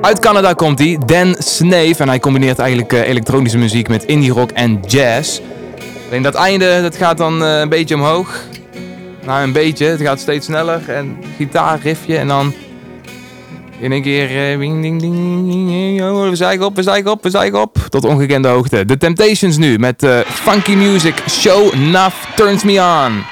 Uit Canada komt hij, Dan Snave. En hij combineert eigenlijk eh, elektronische muziek met indie rock en jazz. Alleen dat einde, dat gaat dan eh, een beetje omhoog. Nou, een beetje. Het gaat steeds sneller. En gitaarriffje en dan... In een keer... eh, oh, we zeiken op, we zeiken op, we zeiken op. Tot ongekende hoogte. The Temptations nu met Funky Music. Show Enough Turns Me On.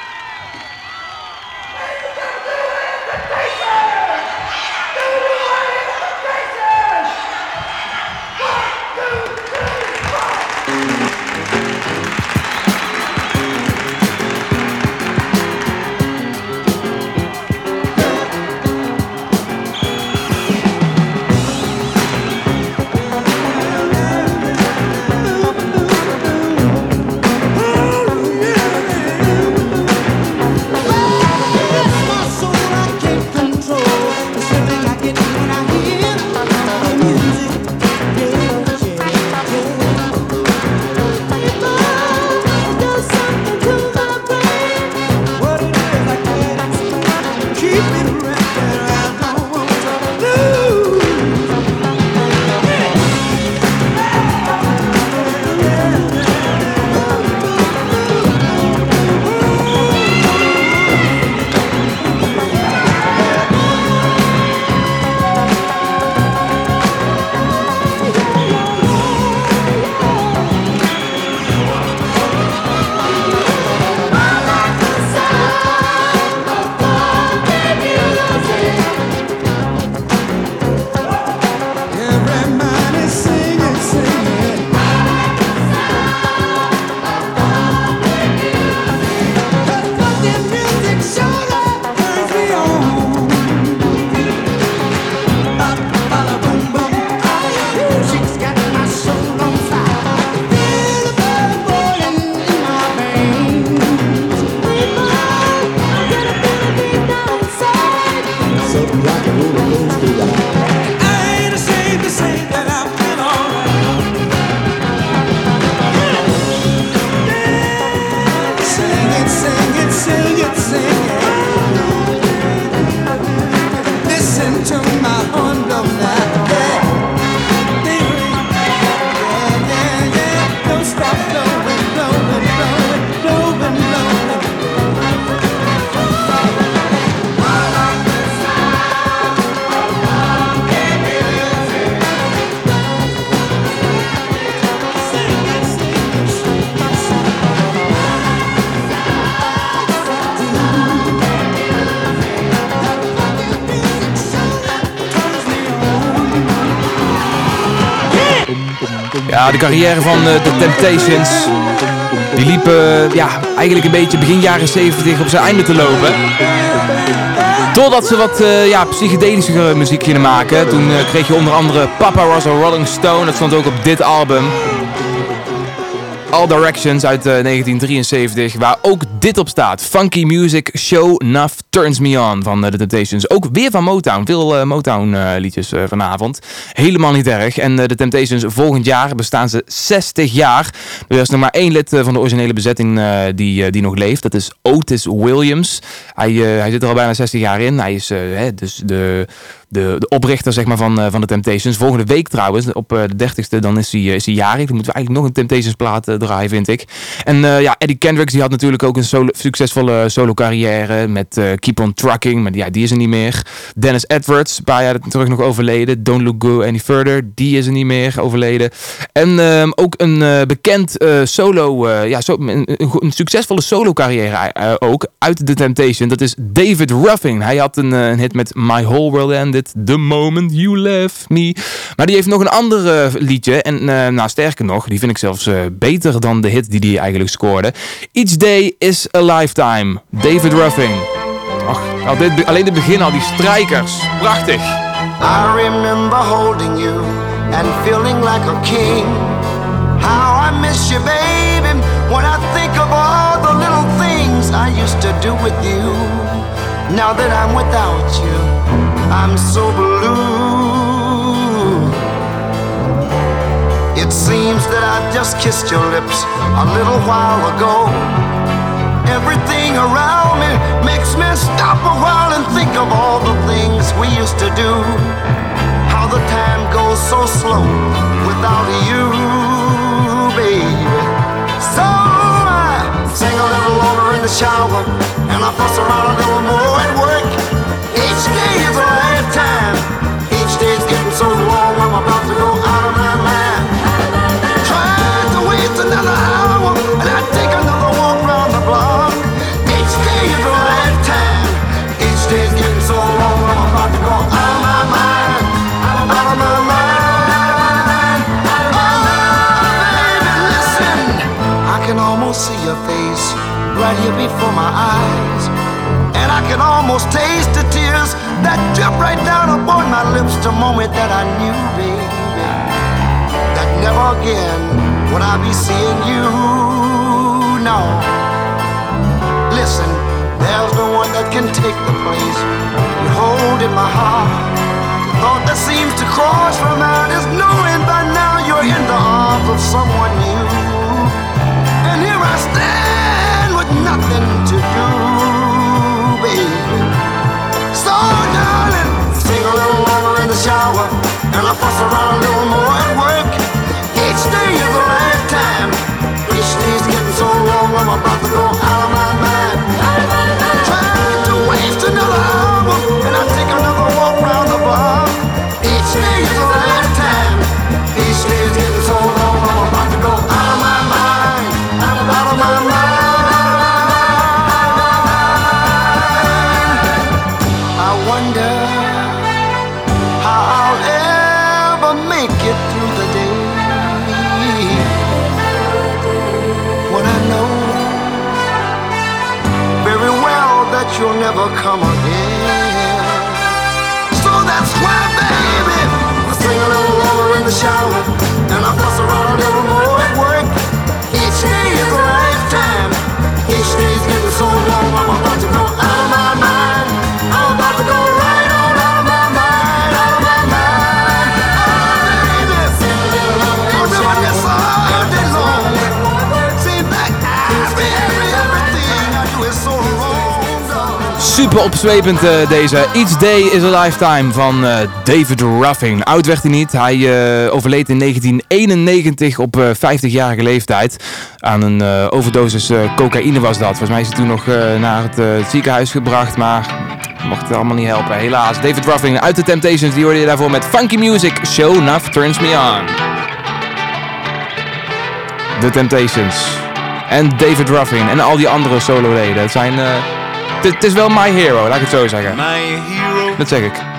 Ja, de carrière van eh, The Temptations. Die liep eh, ja, eigenlijk een beetje begin jaren 70 op zijn einde te lopen. Totdat ze wat eh, ja, psychedelische muziek gingen maken. Toen kreeg je onder andere Papa Was a Rolling Stone. Dat stond ook op dit album. All Directions uit eh, 1973, waar ook dit op staat. Funky Music Show Enough Turns Me On van eh, The Temptations. Ook weer van Motown. Veel eh, Motown eh, liedjes eh, vanavond. Helemaal niet erg. En eh, de Temptations volgend jaar bestaan ze 60 jaar. Er is nog maar één lid eh, van de originele bezetting eh, die, eh, die nog leeft. Dat is Otis Williams. Hij, eh, hij zit er al bijna 60 jaar in. Hij is eh, hè, dus de de, de oprichter zeg maar, van, eh, van de Temptations. Volgende week trouwens, op eh, de 30ste, dan is hij, eh, is jarig. Dan moeten we eigenlijk nog een Temptations plaat draaien, vind ik. En ja, Eddie Kendricks die had natuurlijk ook een succesvolle solo carrière met Keep On Trucking, maar ja, die is er niet meer. Dennis Edwards, een paar jaar terug nog overleden. Don't Look Go Any Further, die is er niet meer overleden. En ehm, ook een bekend solo, ja, een, succesvolle solo carrière ook uit The Temptation. Dat is David Ruffin. Hij had een, een hit met My Whole World Ended, The Moment You Left Me. Maar die heeft nog een ander eh, liedje. En eh, nou, sterker nog, die vind ik zelfs eh, beter dan de hit die hij eigenlijk scoorde. Each Day is a Lifetime. David Ruffin. Ach, al dit, alleen het begin al, die strijkers. Prachtig. I remember holding you and feeling like a king. How I miss you, baby, when I think of all the little things I used to do with you. Now that I'm without you, I'm so blue. It seems that I just kissed your lips a little while ago. Everything around me makes me stop a while and think of all the things we used to do. How the time goes so slow without you, baby. So I sing a little longer in the shower and I fuss around a little more at work. Each day is lifetime. Each day's getting so long, I'm about to go out of my mind. Trying to another hour and take another walk round the block. Each day is lifetime. Each day's getting so long, I'm about to go out of my mind. Out of my mind. Oh, baby, listen. I can almost see your face right here before my eyes. Can almost taste the tears that drip right down upon my lips the moment that I knew, baby that never again would I be seeing you. No. Listen, there's no one that can take the place you hold in my heart. The thought that seems to cross my mind is knowing by now you're in the arms of someone new. And here I stand with nothing to do, Super opzwepend eh, deze. Each Day is a Lifetime van eh, David Ruffin. Oud werd hij niet. Hij eh, overleed in 1991 op eh, 50-jarige leeftijd. Aan een overdosis cocaïne was dat. Volgens mij is hij toen nog naar het ziekenhuis gebracht. Maar mocht het allemaal niet helpen. Helaas. David Ruffin uit de Temptations. Die hoorde je daarvoor met Funky Music. Show Enough Turns Me On. The Temptations. En David Ruffin. En al die andere solo-leden. Het zijn... het het is wel my hero, laat ik het zo zeggen. My hero, Dat zeg ik.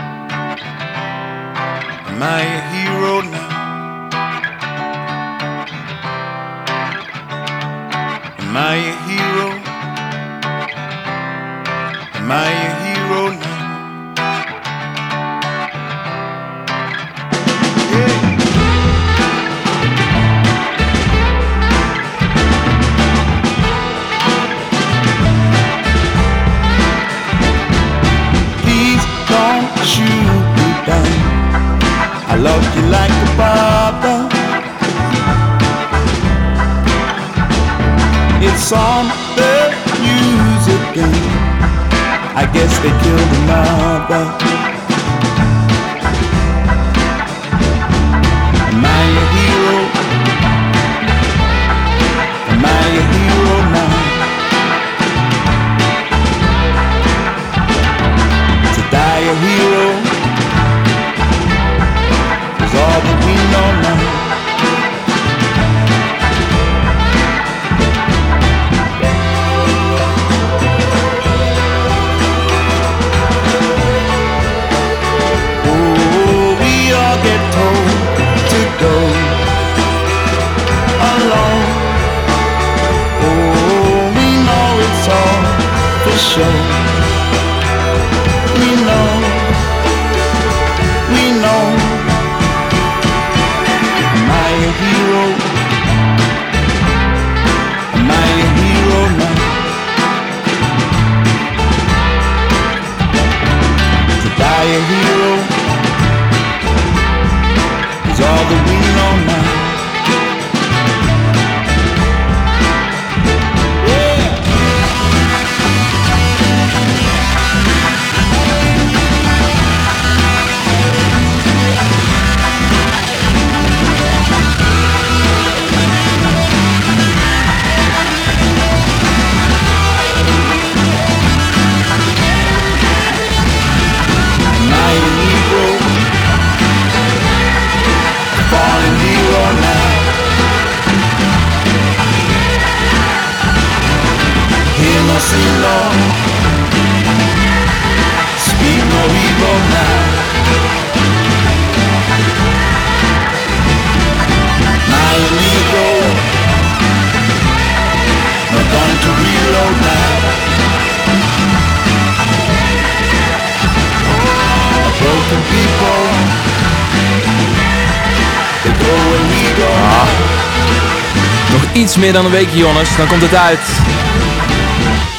Meer dan een weekje, Jonas. Dan komt het uit.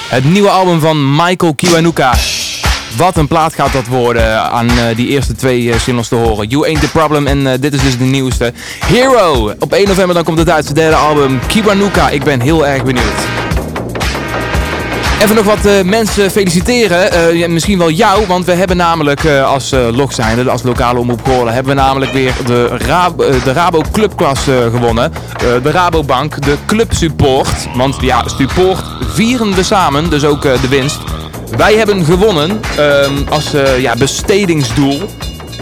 Het nieuwe album van Michael Kiwanuka. Wat een plaat gaat dat worden aan eh, die eerste twee eh, singles te horen. You Ain't The Problem en eh, dit is dus de nieuwste. Hero! Op 1 november dan komt het uit, zijn derde album. Kiwanuka, ik ben heel erg benieuwd. Even nog wat eh, mensen feliciteren. Eh, misschien wel jou, want we hebben namelijk eh, als log zijnde, als lokale omroep Goorlen, hebben we namelijk weer de, de Rabo Clubklas gewonnen. De Rabobank, de Club Support. Want ja, support vieren we samen, dus ook de winst. Wij hebben gewonnen ehm, als ja, bestedingsdoel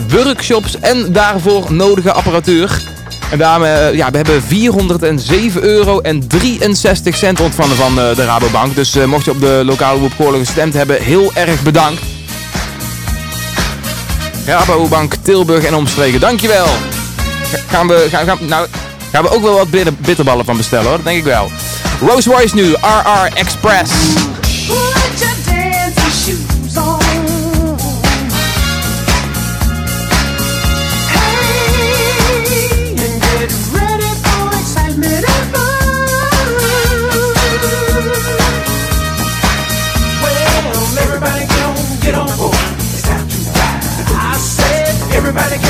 workshops en daarvoor nodige apparatuur. En daarmee, eh, ja, we hebben 407 euro en 63 cent ontvangen van eh, de Rabobank. Dus eh, mocht je op de lokale Goorlen gestemd hebben, heel erg bedankt. Rabobank Tilburg en omstreken, dankjewel. Ga- Gaan we, gaan, nou, gaan we ook wel wat bitter- bitterballen van bestellen hoor, dat denk ik wel. Rose Royce nu, RR Express. Everybody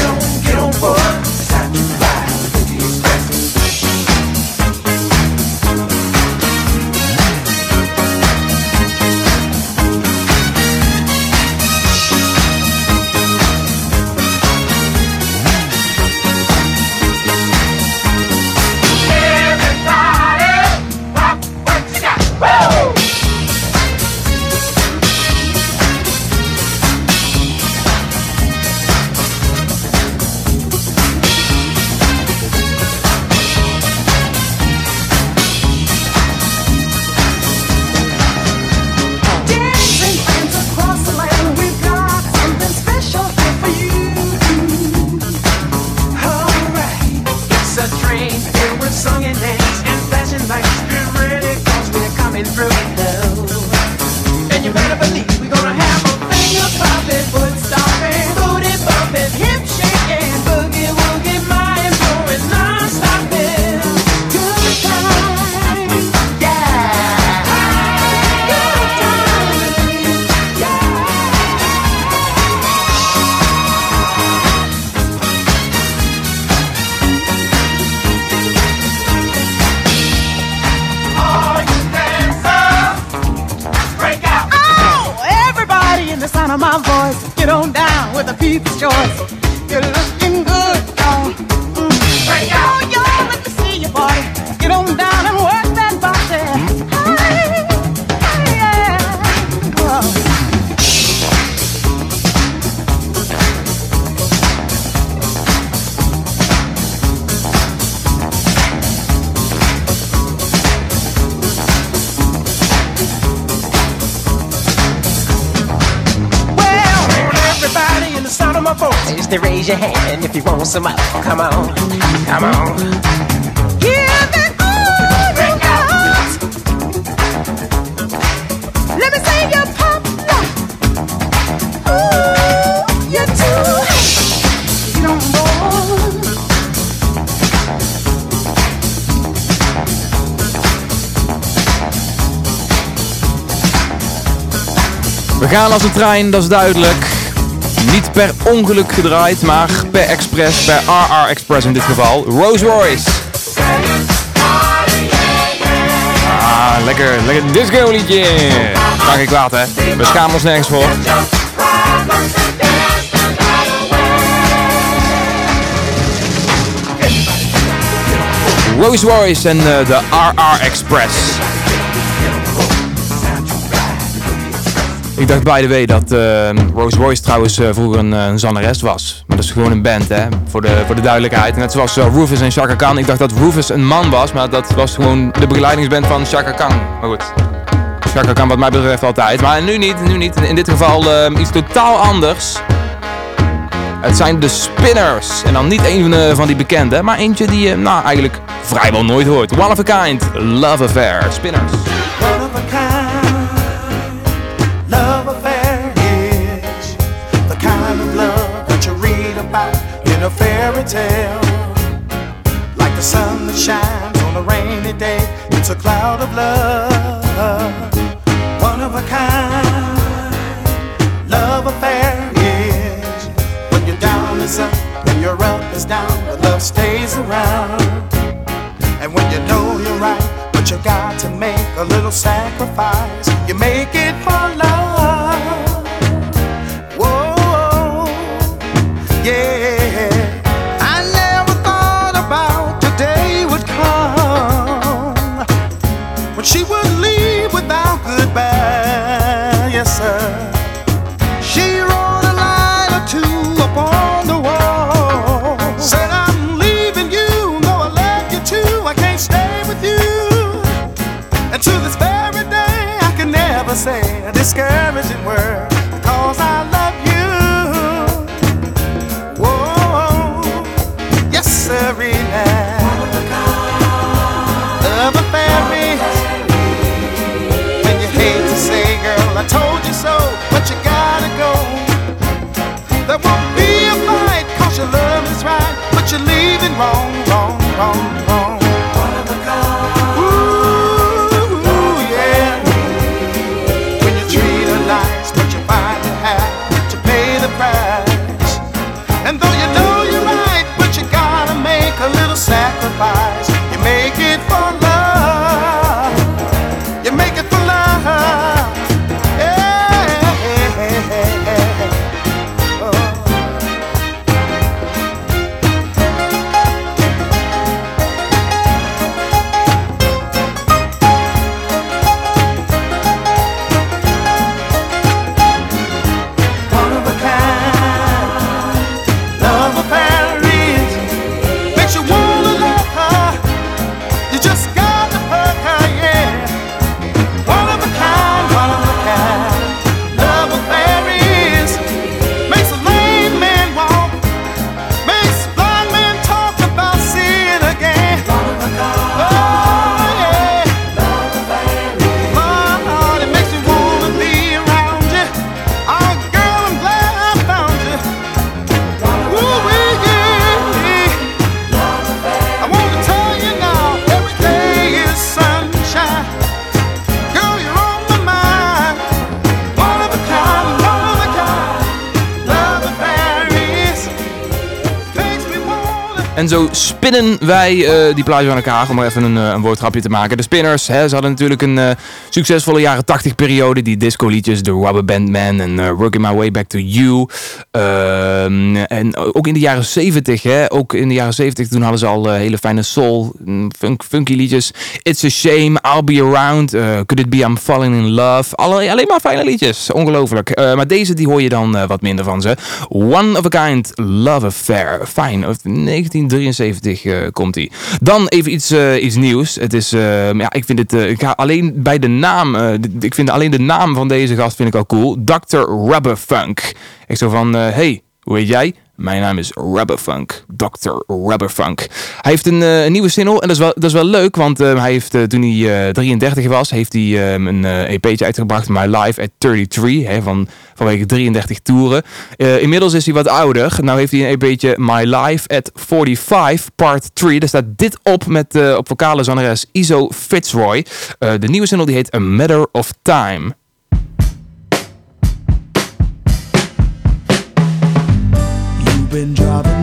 raise your hand if you want some. Come on, come on. Let me your We gaan als een trein, dat is duidelijk. Niet per ongeluk gedraaid, maar per express, per RR Express in dit geval. Rolls Royce. Ah, lekker, lekker disco liedje. Kan geen kwaad hè, we schamen ons nergens voor. Rolls Royce en eh, de RR Express. Ik dacht by the way dat eh, Rolls Royce trouwens eh, vroeger een, eh, een was. Maar dat is gewoon een band hè, voor de, voor de duidelijkheid. Net zoals eh, Rufus en Chaka Khan. Ik dacht dat Rufus een man was, maar dat was gewoon de begeleidingsband van Chaka Khan. Maar goed, Chaka Khan wat mij betreft altijd. Maar nu niet, nu niet. In dit geval eh, iets totaal anders. Het zijn de Spinners. En dan niet een van die bekende, maar eentje die je nou, eigenlijk vrijwel nooit hoort. One of a kind, Love Affair, Spinners. Zo spinnen wij eh, die plaatjes aan elkaar om er even een, eh, een woordgrapje te maken. De Spinners, hè, ze hadden natuurlijk een eh, succesvolle jaren 80 periode. Die disco liedjes, The Rubber Band Man en Working My Way Back to You. Ehm, en ook in de jaren 70, hè, ook in de jaren 70 toen hadden ze al hele fijne soul, mm, funk, funky liedjes. It's a Shame, I'll Be Around, Could It Be I'm Falling in Love. Alle, alleen maar fijne liedjes, ongelooflijk. Maar deze die hoor je dan wat minder van ze. One of a Kind, Love Affair. Fijn, 1973 eh, komt die. Dan even iets, eh, iets nieuws. Het is, eh, ja, ik vind het, ik ga alleen bij de naam, ik vind alleen de naam van deze gast vind ik al cool. Dr. Rubberfunk. Ik zo van, hey, hoe heet jij? Mijn naam is Rubberfunk. Dr. Rubberfunk. Hij heeft een, eh, een nieuwe single en dat is wel, dat is wel leuk, want eh, hij heeft, eh, toen hij eh, 33 was, heeft hij eh, een EP'tje uitgebracht, My Life at 33, hè, van, vanwege 33 toeren. Inmiddels is hij wat ouder. Nou heeft hij een EP'tje My Life at 45, part 3. Daar staat dit op met op vocale zangeres Iso Fitzroy. De nieuwe single die heet A Matter of Time. been driving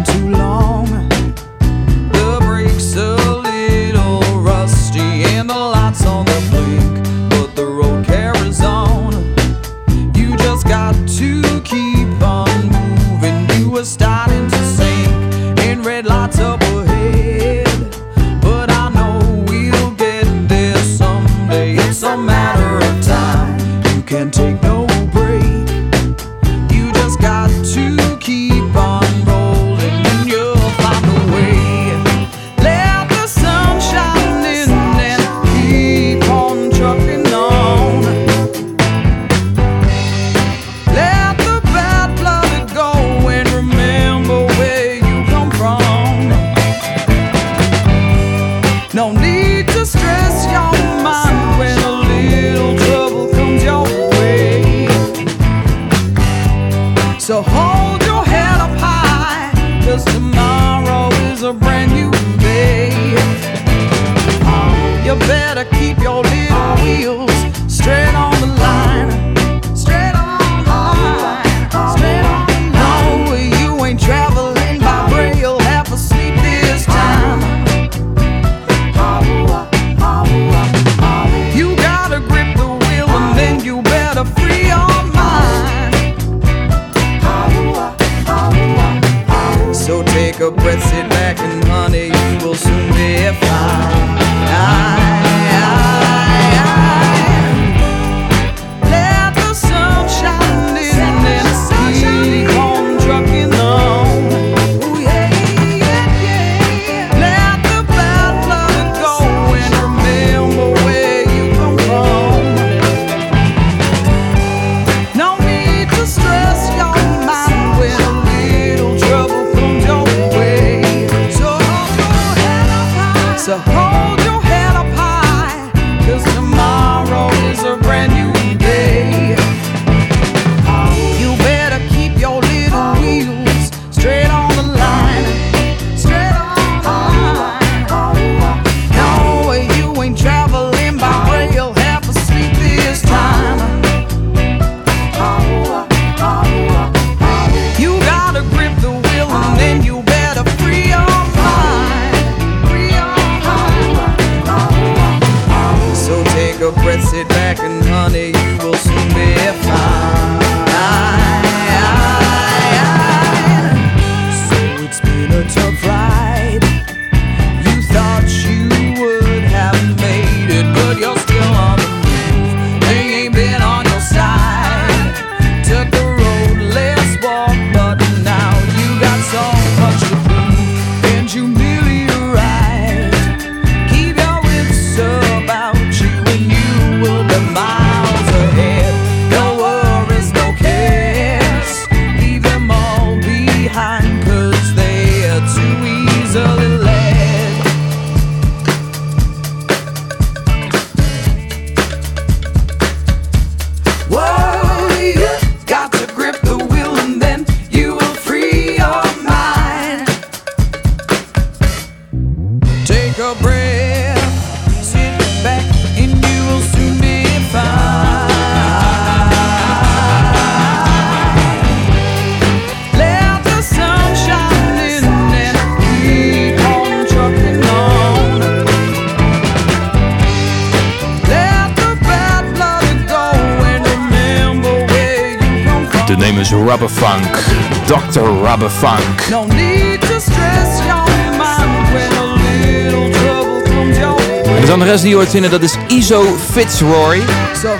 die je hoort zinnen, dat is Iso Fitzroy. So.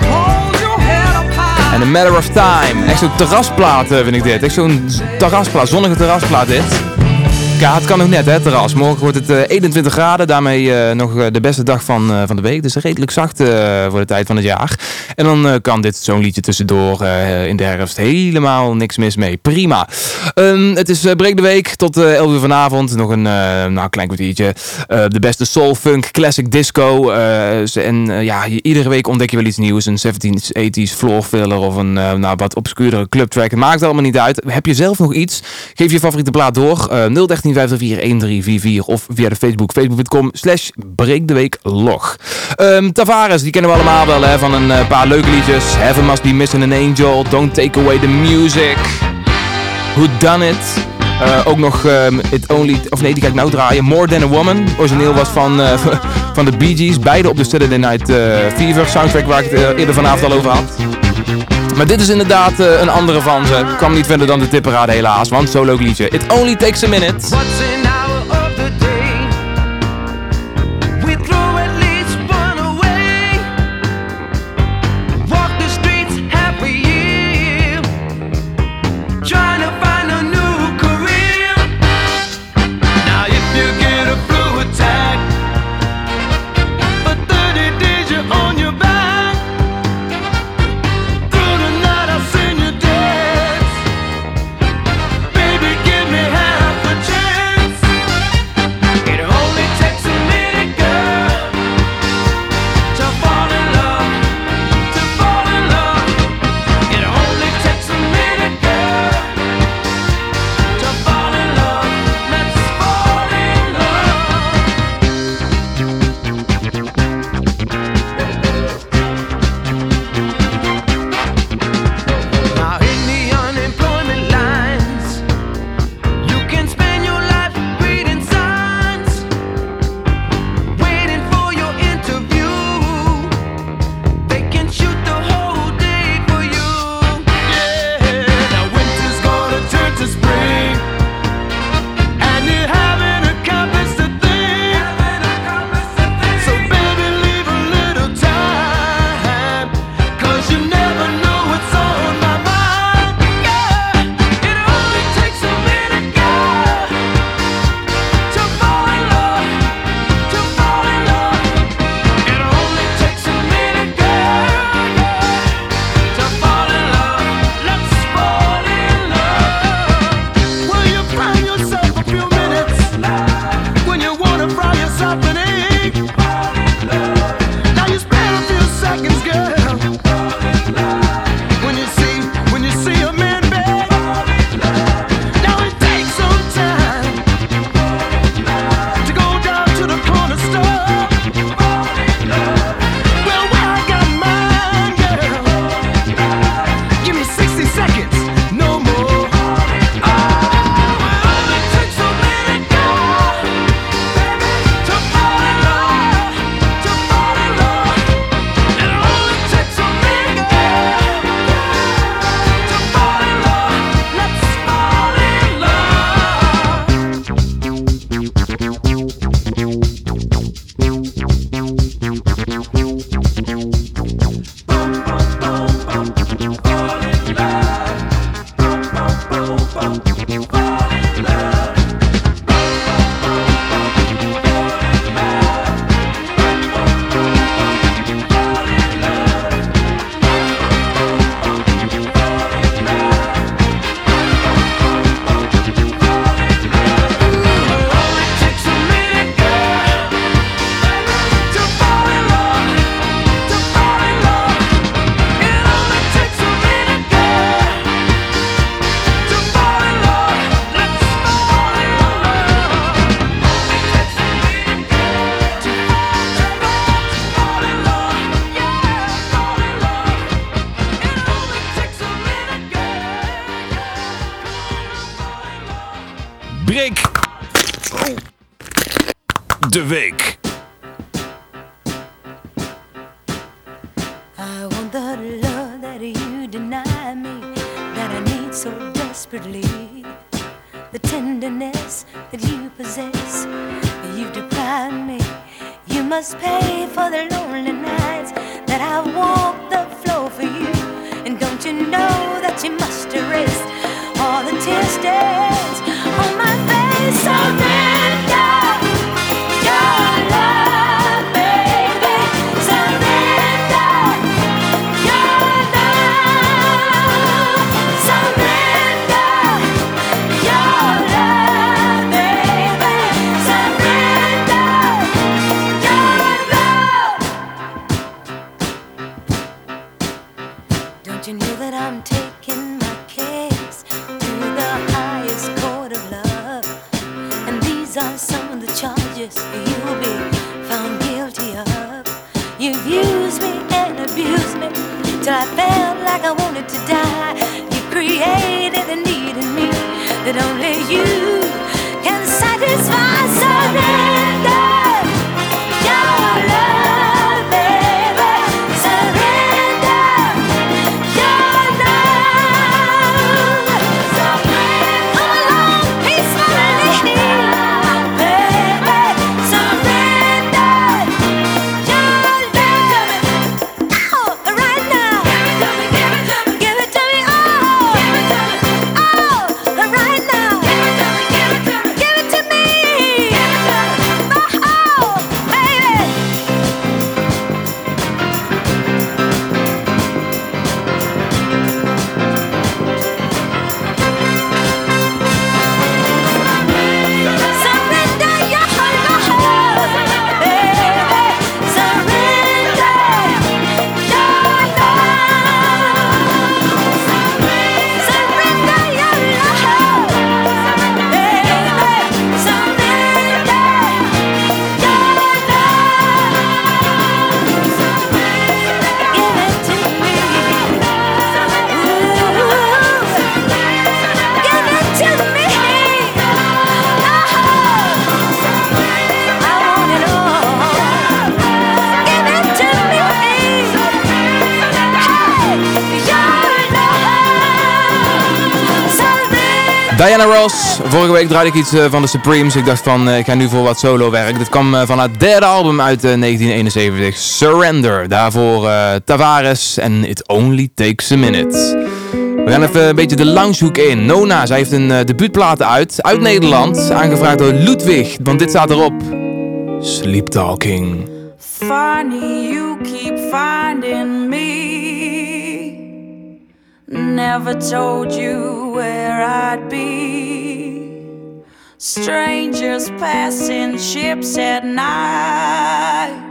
En A Matter of Time. Echt zo'n terrasplaat eh, vind ik dit. Echt zo'n terrasplaat, zonnige terrasplaat dit. Ja, het kan nog net hè, terras. Morgen wordt het eh, 21 graden. Daarmee eh, nog eh, de beste dag van, eh, van de week. Dus redelijk zacht eh, voor de tijd van het jaar. En dan eh, kan dit zo'n liedje tussendoor eh, in de herfst helemaal niks mis mee. Prima. Ehm, het is eh, Break de Week tot eh 11 uur vanavond. Nog een nou, klein kwartiertje. De beste soul, funk, classic disco. en ja, iedere week ontdek je wel iets nieuws. Een 70s, 80s floor filler of een nou, wat obscuurdere clubtrack. Het maakt allemaal niet uit. Heb je zelf nog iets? Geef je favoriete plaat door. Eh 013 504 1344 of via de Facebook. Facebook.com slash breekdeweeklog. Ehm Tavares, die kennen we allemaal wel hè, van een eh, paar leuke liedjes. Heaven Must Be Missing an Angel. Don't Take Away the Music. Who Done It. Eh, ook nog ehm, It Only, of nee, die ga ik nou draaien. More Than a Woman. Origineel was van, eh, van de Bee Gees. Beide op de Saturday Night eh, Fever soundtrack waar ik het eerder vanavond al over had. Maar dit is inderdaad een andere van ze. Ik kwam niet verder dan de tipperaden helaas, want zo leuk liedje. It only takes a minute. Must erase all the tear stains Diana Ross. Vorige week draaide ik iets eh, van de Supremes. Ik dacht van, eh, ik ga nu voor wat solo werk. Dit kwam eh, van het derde album uit eh, 1971. Surrender. Daarvoor Tavares en It Only Takes a Minute. We gaan even een beetje de loungehoek in. Nona, zij heeft een debuutplaat uit. Uit Nederland. Aangevraagd door Ludwig. Want dit staat erop. Sleep Talking. Funny, you keep finding me. Never told you where I'd be. Strangers passing ships at night.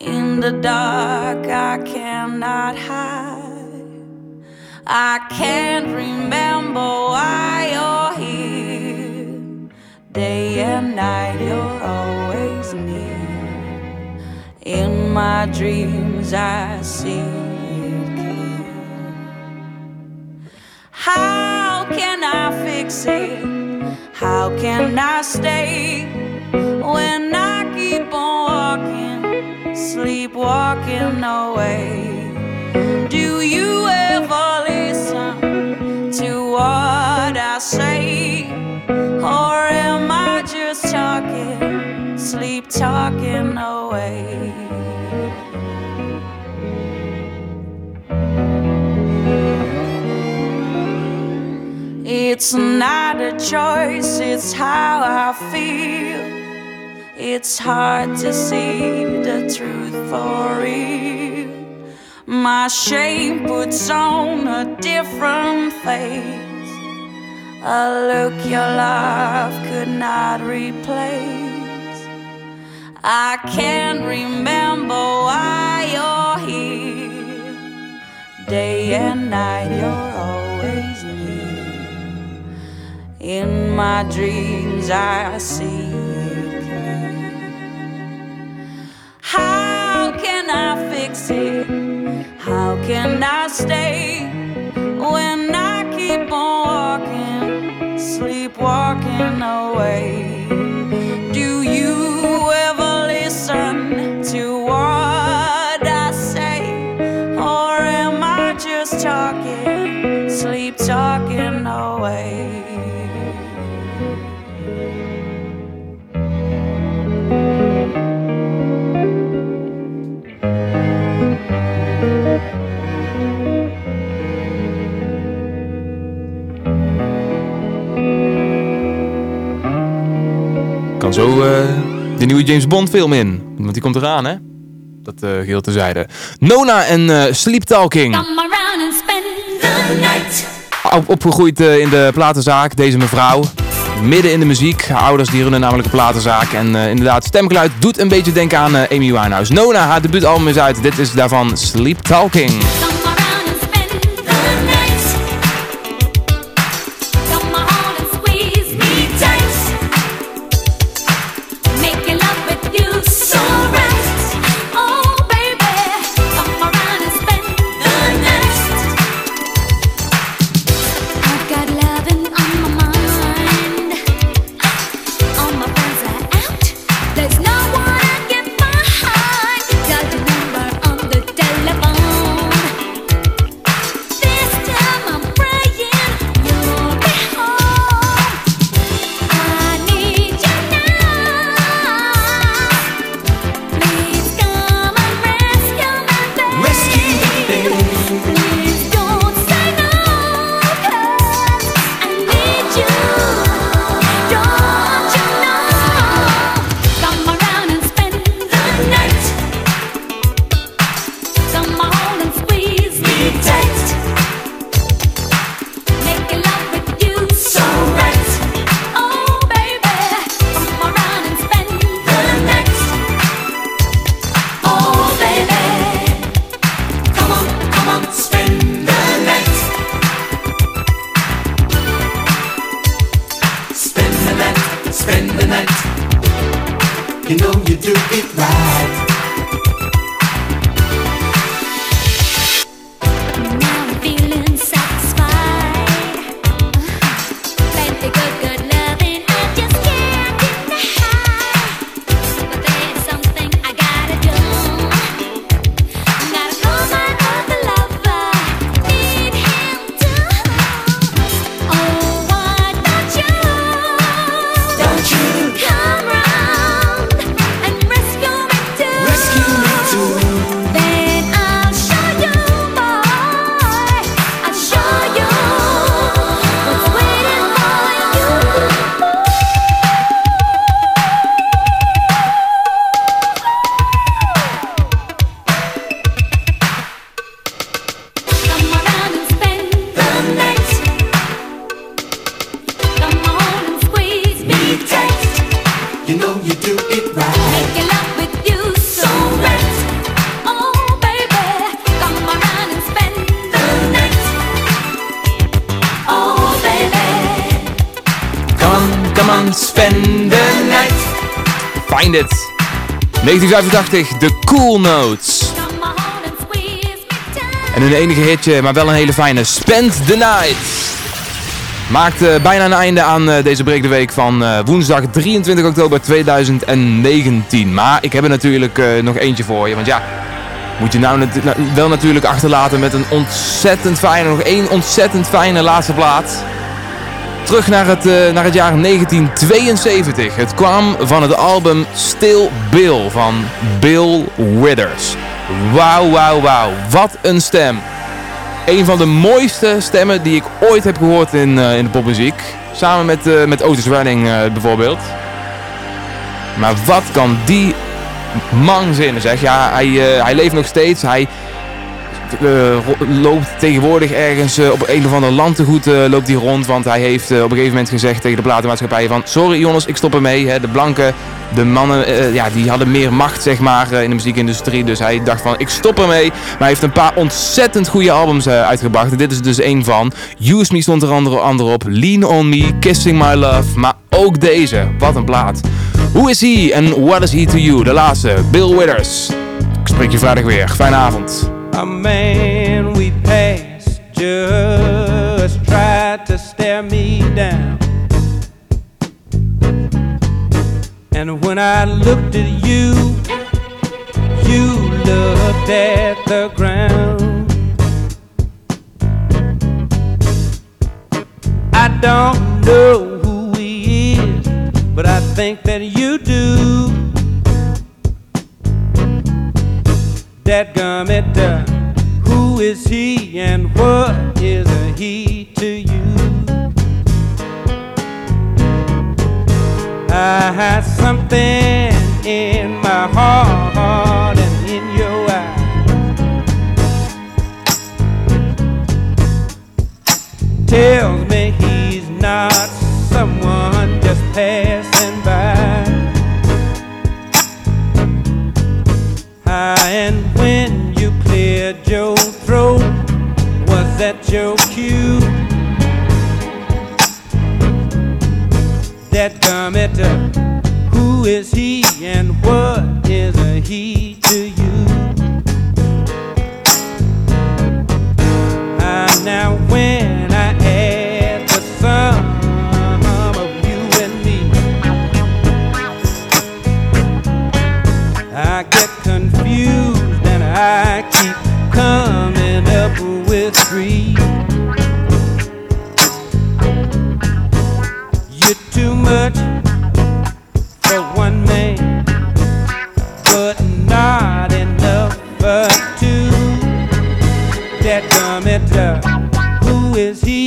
In the dark, I cannot hide. I can't remember why you're here. Day and night, you're always near. In my dreams, I see It? How can I stay when I keep on walking, sleepwalking away? It's not a choice, it's how I feel. It's hard to see the truth for real. My shame puts on a different face. A look your love could not replace. I can't remember why you're here. Day and night, you're near. In my dreams, I see clear. How can I fix it? How can I stay when I keep on walking, sleepwalking away? Zo eh, de nieuwe James Bond film in. Want die komt eraan, hè? Dat eh geheel terzijde. Nona en eh, Sleep Talking. Op- opgegroeid in de platenzaak, deze mevrouw. Midden in de muziek. Haar ouders die runnen namelijk een platenzaak. En inderdaad, stemgeluid doet een beetje denken aan Amy Winehouse. Nona, haar debuutalbum is uit. Dit is daarvan Sleep Talking. 1985, de Cool Notes. En hun enige hitje, maar wel een hele fijne, Spend the Night. Maakt eh, bijna een einde aan eh, deze Breek de Week van eh, woensdag 23 oktober 2019. Maar ik heb er natuurlijk nog eentje voor je, want ja... Moet je nou na- wel natuurlijk achterlaten met een ontzettend fijne, nog één ontzettend fijne laatste plaat. Terug naar het, eh, naar het jaar 1972. Het kwam van het album Still Bill van Bill Withers. Wauw, wauw, wauw. Wat een stem. Een van de mooiste stemmen die ik ooit heb gehoord in, eh, in de popmuziek. Samen met, eh, met Otis Redding bijvoorbeeld. Maar wat kan die man zinnen zeg. Ja, hij, hij leeft nog steeds. Hij loopt tegenwoordig ergens eh, op een of ander landtegoed eh, loopt hij rond. Want hij heeft eh, op een gegeven moment gezegd tegen de platenmaatschappij van... Sorry jongens, ik stop ermee. Hè. De blanken, de mannen, eh, ja, die hadden meer macht zeg maar eh, in de muziekindustrie. Dus hij dacht van, ik stop ermee. Maar hij heeft een paar ontzettend goede albums eh, uitgebracht. En dit is dus één van. Use Me stond er andere, andere op. Lean On Me, Kissing My Love. Maar ook deze. Wat een plaat. Who is he and what is he to you? De laatste, Bill Withers. Ik spreek je vrijdag weer. Fijne avond. A man we passed just tried to stare me down. And when I looked at you, you looked at the ground. I don't know who he is, but I think that you do. That gummit, uh, who is he and what is a he to you? I had something in my heart and in your eyes. Tells me he's not someone just passing That commenter, who is he and what is a he to you? Ah, now when